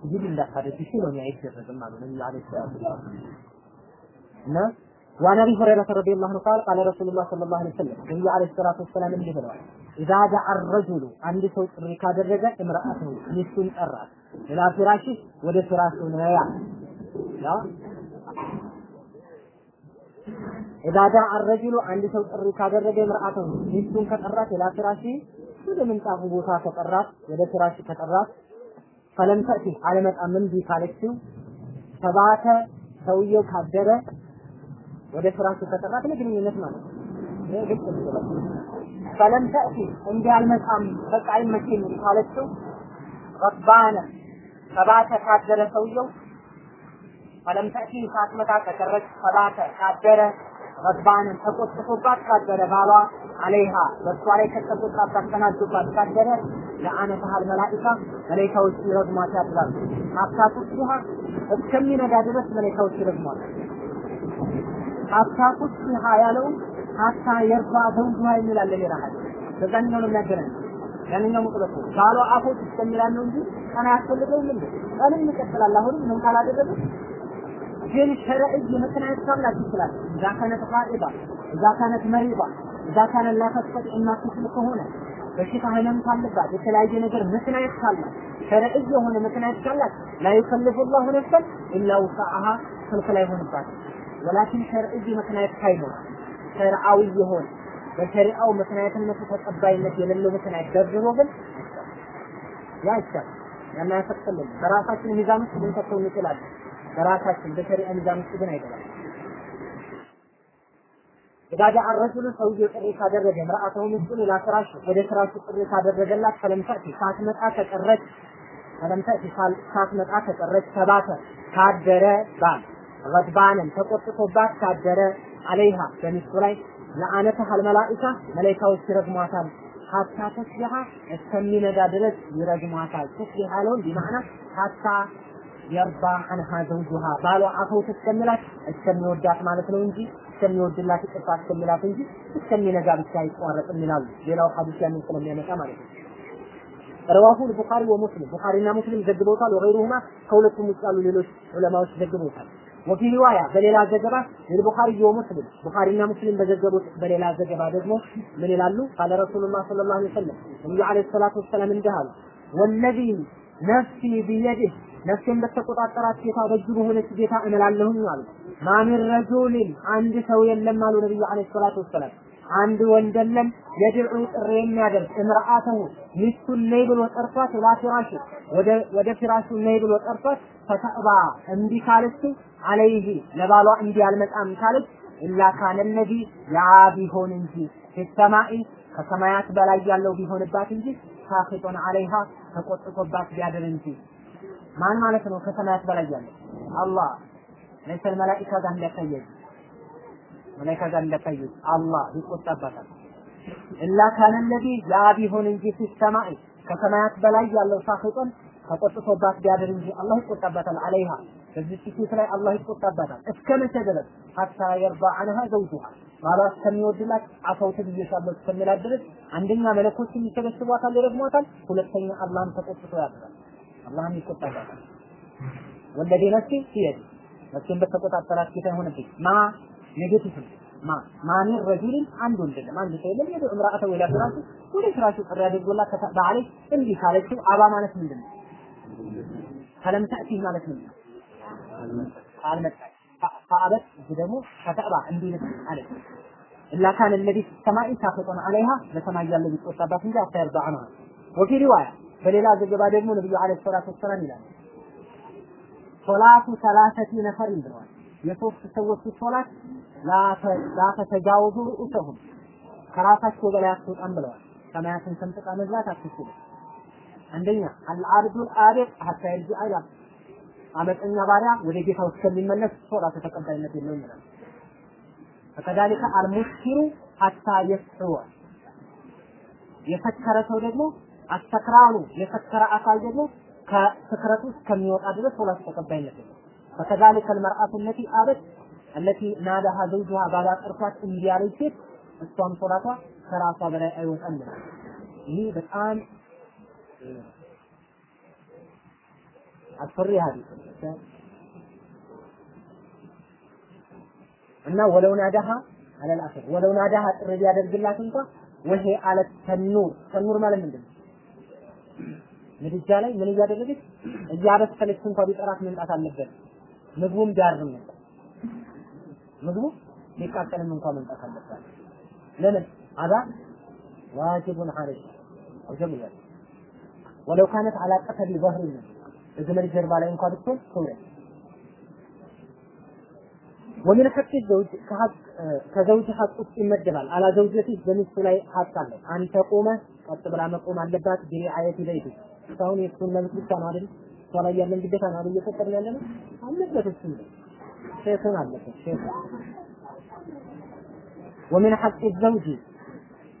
ስጁድ እንዳታደርግ ሲሆን አይደረግም አሉ ነብዩ አለይሂ ሰላቱ ወሰላም እና وعن ابي هريره رضي الله عنه قال قال رسول الله صلى الله عليه وسلم النبي عليه الصلاه والسلام እንዲህ ብለዋል ኢዛ ዳአ ረጁሉ አንድ ሰው ጥሪ ካደረገ እምራአተሁ ሚስቱን ጠራት። ኢላ ፍራሽሽ ወደ ፍራሹ ነያ ያ ኢዛ ዳአ ረጁሉ አንድ ሰው ጥሪ ካደረገ እምራአተሁ ሚስቱን ከጠራት ኢላ ፍራሽ ወደ ምንጣፉ ቦታ ከጠራት ወደ ፍራሽ ከጠራት ፈለም ተእቲ አለመጣም እምቢ ካለችው ሰውየው ካደረ ወደ ፍራሹ ከጠራት ለግንኙነት ማለት ነው። ግልጽ ነው። ፈለም ተእቲ እንዲህ አልመጣም በቃ አይመቸኝም ካለችው ረባነ ሰባተ ካደረ ሰውየው ፈለም ተእቲ ሳትመጣ ከቀረች ሰባተ ካደረ ረባንን ተቆጥቶባት ካደረ ባሏ አለይሃ በእሷ ላይ ከተቆጣባት ተናዶባት ካደረ ለአነተሃል መላኢካ መላኢካዎች ይረግሟት ያድራሉ። ሀታ ቱስቢሃ እስከሚነጋ ድረስ መላኢካዎች ሀታ ቁስሃ ያለው ሀታ የርፋ ዘውጁሃ የሚላለ ሌላ ሀዲስ በዛኛው ነው የሚያገናኝ። ያንኛው ሙጥለቅ ነው አፎት እስከሚላል ነው እንጂ ቀን አያስፈልገውም እንዴ ቀንም ይቀጥላል። አሁንም ምን ካላደረገ ግን ሸረዕይ ምክንያት ካላት ይችላል። እዛ ካነት ቃኢባ እዛ ካነት መሪባ እዛ ካነ ላ ተስተጢዕ እና ትችል ከሆነ በሽታ ህመም ካለባት የተለያየ ነገር ምክንያት ካላት ሸረዕይ የሆነ ምክንያት ካላት ላ ላሁ ነፍሰን ኢላ ውስዐሃ ክልክል አይሆንባት ወላኪን ሸርዕይ ምክንያት ካይኖር ሸርዓዊ የሆነ በሸሪዓው ምክንያትነቱ ተቀባይነት የሌለው ምክንያት ደርድሮ ግን ያ ይቻላል። በራሳችን ሚዛን ውስጥ ልንከተው እንችላለን። በራሳችን በሸሪዓ ሚዛን ውስጥ ግን አይገባም። ጃአ ረጁሉ ሰውዬው ጥሪ ካደረገ ምርአተሁ ሚስቱን ፍራሽ ወደ ፍራሹ ጥሪ ካደረገላት ፈለም ሳትመጣ ከቀረች ፈለም ሳትመጣ ከቀረች ተባተ ካደረ ባል ገድባንን ተቆጥቶባት ካደረ አለይሃ በሚስቱ ላይ ለአነተሃ አልመላኢካ መላኢካዎች ይረግሟታል ሀታ ተስቢሃ እስከሚነጋ ድረስ ይረግሟታል። ተስቢሃ ያለውን ቢማዕና ሀታ የርባ አንሃ ዘውጁሃ ባሏ አፈውት እስከሚላት እስከሚወዳት ማለት ነው እንጂ እስከሚወድላት ይቅርታ እስከሚላት እንጂ እስከሚነጋ ብቻ አይቋረጥም ይላሉ። ሌላው ሐዲስ ያንን ስለሚያመጣ ማለት ነው። ረዋሁ ቡኻሪ ወሙስሊም ቡኻሪና ሙስሊም ዘግበውታል። ወገይሩሁማ ከሁለቱም ውጭ ያሉ ሌሎች ዑለማዎች ዘግበውታል። ወፊ ሪዋያ በሌላ ዘገባ ለልቡኻሪ ወሙስሊም ቡኻሪና ሙስሊም በዘገቡት በሌላ ዘገባ ደግሞ ምን ይላሉ? ቃለ ረሱሉላህ ሰለላሁ ዐለይሂ ወሰለም ነብዩ ዐለይሂ ሰላቱ ወሰላም እንዲህ አሉ። ወለዚ ነፍሲ ቢየዲህ ነፍሴን በተቆጣጠራት ጌታ በእጁ በሆነች ጌታ እምላለሁኝ አሉ። ማሚን ረጁሊን አንድ ሰው የለም አሉ ነብዩ ዐለይሂ ሰላቱ ወሰላም አንድ ወንድ የለም የድዑ ጥሪ የሚያደርግ እምርአተሁ ሚስቱን ነይ ብሎ ጠርቷት ላ ፊራሽ ወደ ፊራሹ ነይ ብሎ ጠርቷት ፈተዕባ እምቢ ካለችው አለይህ ለባሏ እንዲህ አልመጣም ካለች ኢላ ካነ ለዚ ያ ቢሆን እንጂ ፊሰማኢ ከሰማያት በላይ ያለው ቢሆንባት እንጂ ሳኺጦን አለይሃ ተቆጥቶባት ቢያድር እንጂ። ማን ማለት ነው? ከሰማያት በላይ ያለው? አላህ። ለይሰል መላኢካ ጋር እንዳይቀየዝ መላኢካ ጋር እንዳይቀየዝ አላህ ይቆጣባታል። ኢላ ካነ ለዚ ያ ቢሆን እንጂ ፊሰማኢ ከሰማያት በላይ ያለው ሳኺጦን ተቆጥቶባት ቢያድር እንጂ አላህ ይቆጣባታል። አለይሃ በዚህ ሴት ላይ አላህ ይቆጣባታል። እስከ መቼ ድረስ حتى يرضى عنها زوجها ባሏ እስከሚወድላት አፈውት ብዬሻለሁ እስከሚላት ድረስ አንደኛ መለኮችን ይሰበስቧታል፣ ይረግሟታል። ሁለተኛ አላህን ተቆጥቶ ያድራል። አላህን ይቆጣባታል። والذي نفسي بيده ነፍሴን በተቆጣጠራት ጌታ የሆነብኝ ما negative ነው። ما ما من رجل? አንድ ወንድ የለም። አንድ ሰው የለም። يدعو امرأته إلى فراشه ወደ ፍራሹ ጥሪ አድርጎላት فتأبى አለች እንዲህ ካለችው أبى ማለት ምንድን ነው? ፈለም ተእቲ ማለት ምንድን ነው? አልመጣች። ፈአበት እዚህ ደግሞ ከተዕባ እንዲህ አለች። ኢላ ካነ ለዚ ሰማይ ሳፈጠን አለይሃ በሰማይ ያለው ቢቆጣባት እንጂ አታየርዳ አንሃ ወፊ ሪዋያ በሌላ ዘገባ ደግሞ ነብዩ አለይሂ ሰላቱ ወሰላም ይላል። ሶላቱ ሰላሰቲ ነፈሪን ብለዋል የሶስት ሰዎች ሶላት ላተተጃወዙ ሩኡሰሁም ከራሳቸው በላይ አትወጣም ብለዋል። ሰማያትን ሰንጥቃ መዝላት አትችልም። አንደኛ አልአርዱል አሪቅ ሀታ ይርጂ አይላ አመፀኛ ባሪያ ወደ ጌታው እስከሚመለስ ሶላት ተቀባይነት የለውም ይላል። ከከዳሊከ አልሙስኪሩ ሀታ የስዕወ የሰከረ ሰው ደግሞ አስተክራኑ የሰከረ አካል ደግሞ ከስክረቱ እስከሚወጣ ድረስ ሶላት ተቀባይነት የለውም። ከከዳሊከ አልመርአቱ እለቲ አበት አለቲ ናለሃ ዘውጅሃ ባላ ጠርቷት እምቢ ያለች ሴት እሷም ሶላቷ ከራሷ በላይ አይወጣም። ይህ በጣም አስፈሪ ሐዲስ እና ወለው ናዳሃ አለል አኺር ወለው ናዳሃ ጥሪ ቢያደርግላት እንኳ ወሄ አለ ተኑር ተኑር ማለት ምንድን ነው? ምድጃ ላይ ምን እያደረገች እያበሰለች እንኳ ቢጠራት መምጣት አለበት። ምግቡም ዳርም ነበር ምግቡ ሊቃጠልም እንኳን መምጣት አለበት። ለምን አባ ዋጅቡን ሐረጅ ወጀብ ይላል ወለው ካነት አላቀተ ቢዘህሪ ነው እግመል ጀርባ ላይ እንኳን ብትሆን ተውረድ ወሚን ሐቅ ዘውጅ ከሐቅ ከዘውጅ ሐቅ ውስጥ ይመደባል። አላ ዘውጀትህ በሚስቱ ላይ ሐቅ አለ። አንተ ቆመ ቀጥ ብላ መቆም አለባት። ቢሪአየት ይለይቱ እስካሁን የእሱን መብት ብቻ ነው አይደል? እሷ ላይ ያለን ግዴታ ነው አይደል? እየቆጠርን ያለ ነው አለበት እሱ ነው ሼኹን አለበት ሼኹ ወሚን ሐቅ ዘውጂ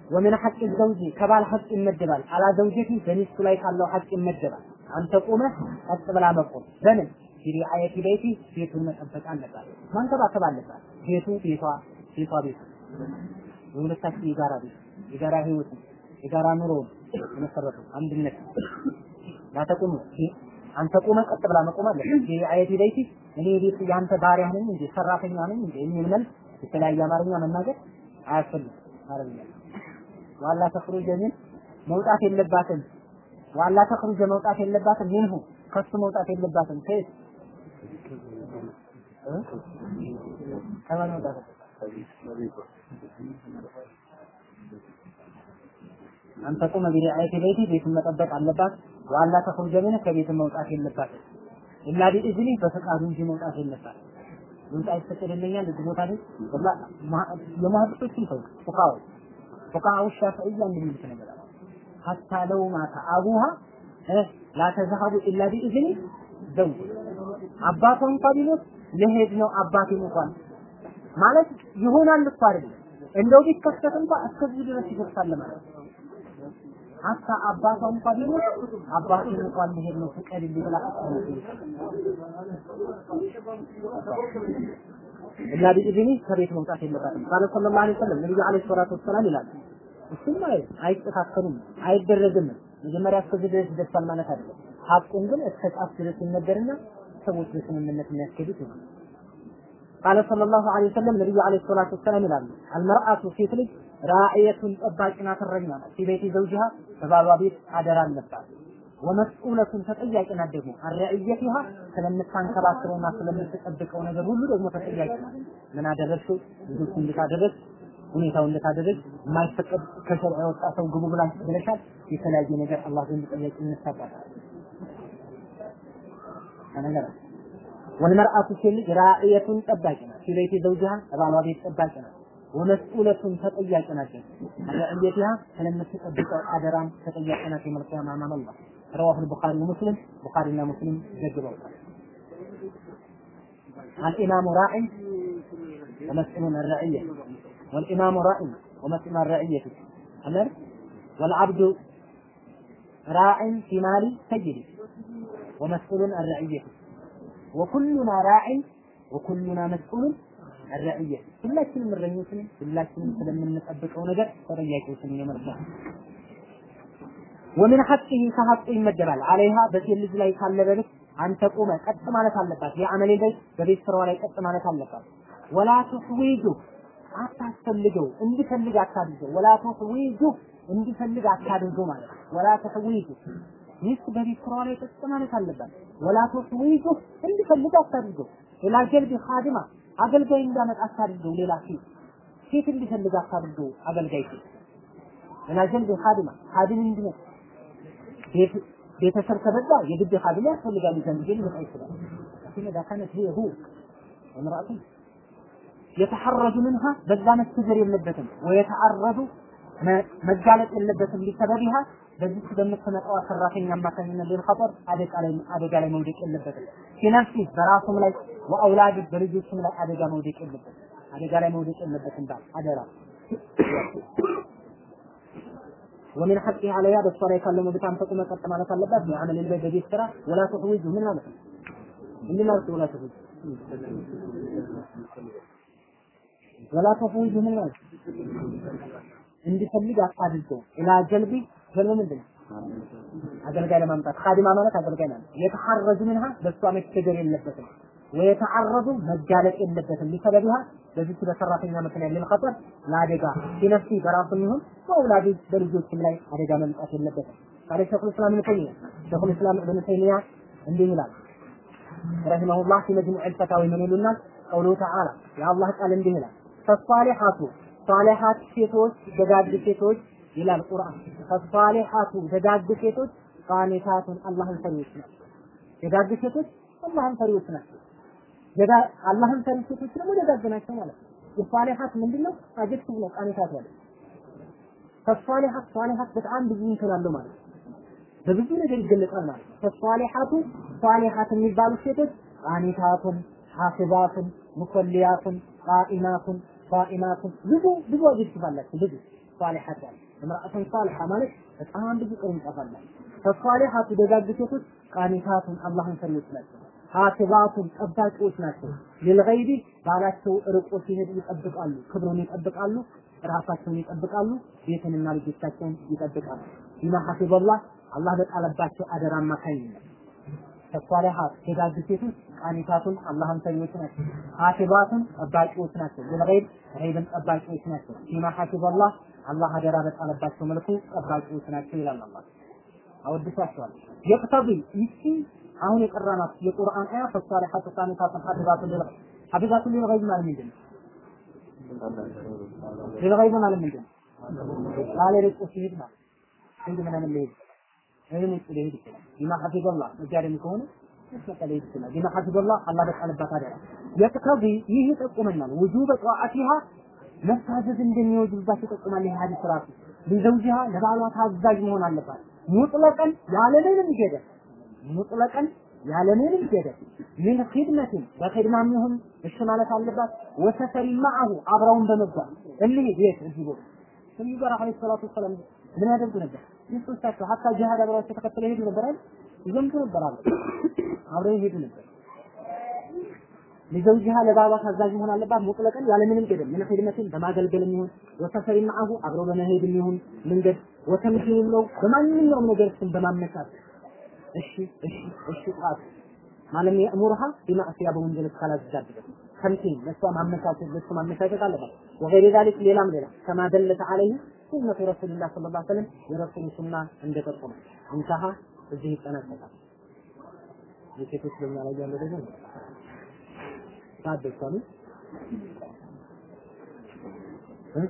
ወሚን ሐቅ ዘውጂ ከባል ሐቅ ይመደባል። አላ ዘውጀቲ በሚስቱ ላይ ካለው ሐቅ ይመደባል። አንተ ቆመህ ቀጥ ብላ መቆም። በምን ቢሪዓየቲ በይቲ ቤቱን መጠበቅ አለባት፣ መንከባከብ አለባት። ቤቱ ቤቷ ቤቷ ቤቱ የሁለታችን የጋራ ቤት የጋራ ህይወት የጋራ ኑሮ የመሰረቱ አንድነት ላተቁሙ አንተ ቆመ ቀጥ ብላ መቆም አለ ይሄ አየቲ በይቲ እኔ ቤት ያንተ ባሪያ ነኝ እንጂ ሰራተኛ ነኝ እንጂ የሚል መልስ የተለያየ አማርኛ መናገር አያስፈልግም። አረብኛ ዋላ ተኽሩጀ ምን መውጣት የለባትም። ዋላ ተኽሩጀ መውጣት የለባትም። ምንሁ ከሱ መውጣት የለባትም። ከየት? ከማን መውጣት أن تقوم برعاية بيته ቤቱን መጠበቅ አለባት። ولا تخرج منه ከቤት መውጣት የለባት። إلا بإذنه በፈቃዱ እንጂ መውጣት የለባት። ይምጣ ይፈቀድልኛል እዚህ ላይ ወላ የማህበረሰብ ሰው فقهاء فقهاء شافعية እንደሚሉት ነገር አለ حتى لو مات أبوها لا تذهب إلا بإذنه ደው አባቷ እንኳ ቢሞት ልሄድ ነው አባቴ ሞቷል ማለት ይሆናል እኮ አይደል እንደው ቢከሰት እንኳ እስከዚህ ድረስ ይደርሳል ማለት ነው ሀታ አባቷ እንኳን ቢሞት አባቴ እንኳን ልሄድ ነው ፍቀድልኝ ብላ ኢላ ቢኢዝኒ ከቤት መውጣት የለባትም። ቃለ ሰለላሁ ዐለይሂ ወሰለም ነብዩ ዐለይሂ ሰላቱ ወሰላም ይላሉ እሱም አይ አይደረግም። መጀመሪያ እስከዚህ ድረስ ይደርሳል ማለት አይደለም። ሀቁን ግን እስከ ጫፍ ድረስ ይነገርና ሰዎች በስምምነት የሚያስኬዱት ይሆናል። ቃለ ሰለላሁ ዐለይሂ ወሰለም ነብዩ ዐለይሂ ሰላቱ ወሰላም ይላሉ አልመርአቱ ሴት ልጅ ራዕየቱን ጠባቂ ናት እረኛ ናት ዘውጅሃ በባሏ ቤት አደራ አለባት ወመስኡለቱን ተጠያቂ ናት ደግሞ አረዕየቲሃ ስለምታንከባክበውና ስለምትጠብቀው ነገር ሁሉ ደግሞ ተጠያቂ ናት። ምን አደረግሽው ልጆቹ እንዴት አደረግሽ ሁኔታው እንደታደረግ የማይፈቀድ ከሸርዕ የወጣ ሰው ግቡ ብለሻል። የተለያየ ነገር አላህ ዘንድ ጠያቂ እንታባታል ከነገር ወልመርአቱ ሴት ራዕየቱን ጠባቂ ናት። ቤቲ ዘውጅሃ ባሏ ቤት ጠባቂ ናት ወመስኡለቱን ተጠያቂ ናቸው። አላ እንዴትያ ስለምትጠብቀው አደራም ተጠያቂ ናቸው። የመልክ ማማም አላ ረዋሁ ልቡኻሪ ሙስሊም ቡኻሪና ሙስሊም ዘግበውታል። አልኢማሙ ራዕይ ወመስኡሉን አራዕየ ወልኢማሙ ራዕይ ወመስኡሉን አራዕየቱ አለር ወልዓብዱ ራዕን ፊማሊ ሰይዲ ወመስኡሉን አራዕየቱ ወኩሉና ራዕይ ወኩሉና መስኡሉን وكلنا راع وكلنا مسؤول عن رعيته ሁላችንም እረኞች ነን ሁላችንም ስለምንጠብቀው ነገር ተጠያቂዎች ነን የመርሳት ወምን ሐቂህ ከሐቁ ይመደባል አለይሃ በሴት ልጅ ላይ ካለ በልክ አንተ ቆመ ቀጥ ማለት አለባት የአመሌ ላይ በቤት ስራዋ ላይ ቀጥ ማለት አለባት ወላ ትህዊጁ አታስፈልገው እንዲፈልግ አታድርገው ወላ ትህዊጁ እንዲፈልግ አታድርገው ማለት ወላ ትህዊጁ ሚስት በቤት ስራዋ ላይ ቀጥ ማለት አለባት ወላ ትህዊጁ እንዲፈልግ አታድርገው ሌላ ጀልቢ ኻድማ አገልጋይ እንዳመጣ አታድርገው። ሌላ ሴት ሴት እንዲፈልግ አታድርገው። አገልጋይ ሴት እና ዘንድ ሀድማ ሀድም ቤተሰብ ከበዛ የግድ ሀድም ያስፈልጋል። ዘንድ ግን ሊመጣ ይችላል። ግን ዳካነት ይሄ ወምራቱ የተሐረዱ ምንሃ በዛ መስተዘር የለበትም ወየተዓረዱ መጋለጥ የለበትም ሊሰበቢሃ በዚህ በምትመጣዋ ሰራተኛ አማካኝነት ሊል ኸጠር አደጋ ላይ መውደቅ የለበትም ሲነፍሲ በራሱም ላይ ወአውላድ በልጆችም ላይ አደጋ መውደቅ የለበትም አደጋ ላይ መውደቅ የለበትም ባል አደራ ومن حقها عليها በሷ ላይ ካለው መብት አንተ ቁመ ቀጥ ማለት አለባት የአመል ላይ በቤት ስራ ወላ ተህዊጁ ምን ማለት ነው ምን ማለት ወላ ተህዊጁ ወላ ተህዊጁ ምን ማለት እንዲፈልግ አታድርገው ኢላ ጀልቢ ጀልብ ምንድን ነው አገልጋይ ለማምጣት ኻዲማ ማለት አገልጋይ ማለት የተሐረጁ ምንሃ በሷ መቸገር የለበትም ወየተዓረዱ መጋለጥ የለበትም። ሊሰበቢሃ በዚች በሰራተኛ ምክንያት ለልኸጠር ለአደጋ ሲነፍሲ በራሱም ይሁን በአውላዱ በልጆችም ላይ አደጋ መምጣት የለበትም። ታዲያ ሸኹል እስላም ኢብኑ ተይሚያ ሸኹል እስላም ኢብኑ ተይሚያ እንዲህ ይላል። رحمه الله في مجموع الفتاوى ምን ይሉናል قوله تعالى የአላህ ቃል እንዲህ ይላል። فالصالحات صالحات ሴቶች ደጋግ ሴቶች ይላል ቁርአን። فالصالحات ደጋግ ሴቶች قانتات አላህን ፈሪዎች ናቸው። ደጋግ ሴቶች አላህን ፈሪዎች ናቸው ደጋ አላህን ፈሪ ሴቶች ደግሞ ደጋግ ናቸው ማለት ነው። የ صالحات ምንድነው? adjective ነው። قانتات ያለ فالصالحات صالحات በጣም ብዙ እንትን አለው ማለት ነው። በብዙ ነገር ይገለጻል ማለት ነው። فالصالحات صالحات የሚባሉ ሴቶች قانتات حافظات مصليات قائمات قائمات ብዙ ብዙ adjective አላቸው። ብዙ صالحات ያለ امرأة صالحة ማለት በጣም ብዙ ቅርንጫፍ አላቸው። فالصالحات ደጋግ ሴቶች قانتات አላህን ፈሪዎች ናቸው حافظات ጠባቂዎች ናቸው። للغيب ባላቸው ርቆ ሲሄድ ይጠብቃሉ፣ ክብሩን ይጠብቃሉ፣ ራሳቸውን ይጠብቃሉ፣ ቤትንና ልጆቻቸውን ይጠብቃሉ። ቢማ ሐፊዘላህ አላህ በጣለባቸው አደራ አማካኝነት ከሷሊሃት ደጋግ ሴቶች ቃኒታቱን አላህን ፈሪዎች ናቸው። ሐፊዛቱን ጠባቂዎች ናቸው። ሊልገይብ ገይብን ጠባቂዎች ናቸው። ቢማ ሐፊዘላህ አላህ አደራ በጣለባቸው መልኩ ጠባቂዎች ናቸው ይላል አላህ። አወድሳቸዋል። የቅተቢ ይቺ አሁን የቀራናት የቁርአን አያ ፈሳሊሐቱ ቃኒታቱን ሐፊዛቱን ሊልገይብ ሐፊዛቱን ሊልገይብ ማለት ምንድን ነው? ሊልገይብ ማለት ምንድን ነው? ቃል ርቆ ሲሄድ ማለት እንጂ ምናምን ሊሄድ ይህን ውጭ ሊሄድ ይችላል። ቢማ ሐፊዘላህ መጃደም ከሆነ ሊሄድ ይችላል። ቢማ ሐፊዘላህ አላህ በጣለባት አደራ የቅተቢ ይህ ይጠቁመናል። ውጁበ ጠዋዓቲሃ መታዘዝ እንደሚወጅብባት ይጠቁማል። ይህ ሐዲስ ራሱ ለዘውጂሃ ለባሏ ታዛዥ መሆን አለባት። ሙጥለቀን ያለምንም ገደብ ሙጥለቀን ያለምንም ገደብ ምን ኺድመትን በኺድማም ይሁን እሺ ማለት አለባት። ወሰፈሪ ማዐሁ አብረውን በመጓዝ እንሂድ የት እዚህ ቦታ ነብዩ ጋር አለይሂ ሰላቱ ወሰላም ምን ያደርጉ ነበር? ሚስቶቻቸው ሀታ ጂሃድ አብረዋቸው ተከትለው ይሄዱ ነበር አይደል? ይዘምቱ ነበር አለ አብረው ይሄዱ ነበር። ለዘውጂሃ ለባሏ ታዛዥ መሆን አለባት። ሙጥለቀን ያለምንም ገደብ ምን ኺድመትን በማገልገልም ይሁን ወሰፈሪ ማዐሁ አብረው በመሄድም ይሁን መንገድ ወተምኪንም ነው በማንኛውም ነገር እሱን በማመቻት እሺ እሺ እሺ ጣት ማለም የእሙርሃ ቢማዕሲያ በወንጀል እስካላዘዛት ድረስ ተምኪን ለሷ ማመቻቸት ለሱ ማመቻቸት አለባት። ወገይረ ዛሊክ ሌላም ሌላ። ከማ ዐለይሂ ሱነቱ ረሱልላህ ሰለላሁ ዐለይሂ ወሰለም የረሱሉ ሱና እንደጠቆመ። እንተሃ እዚህ ይጠናቀቃል። የሴቶች በኛ ላይ ያለው ደግሞ ታደሳሉ እ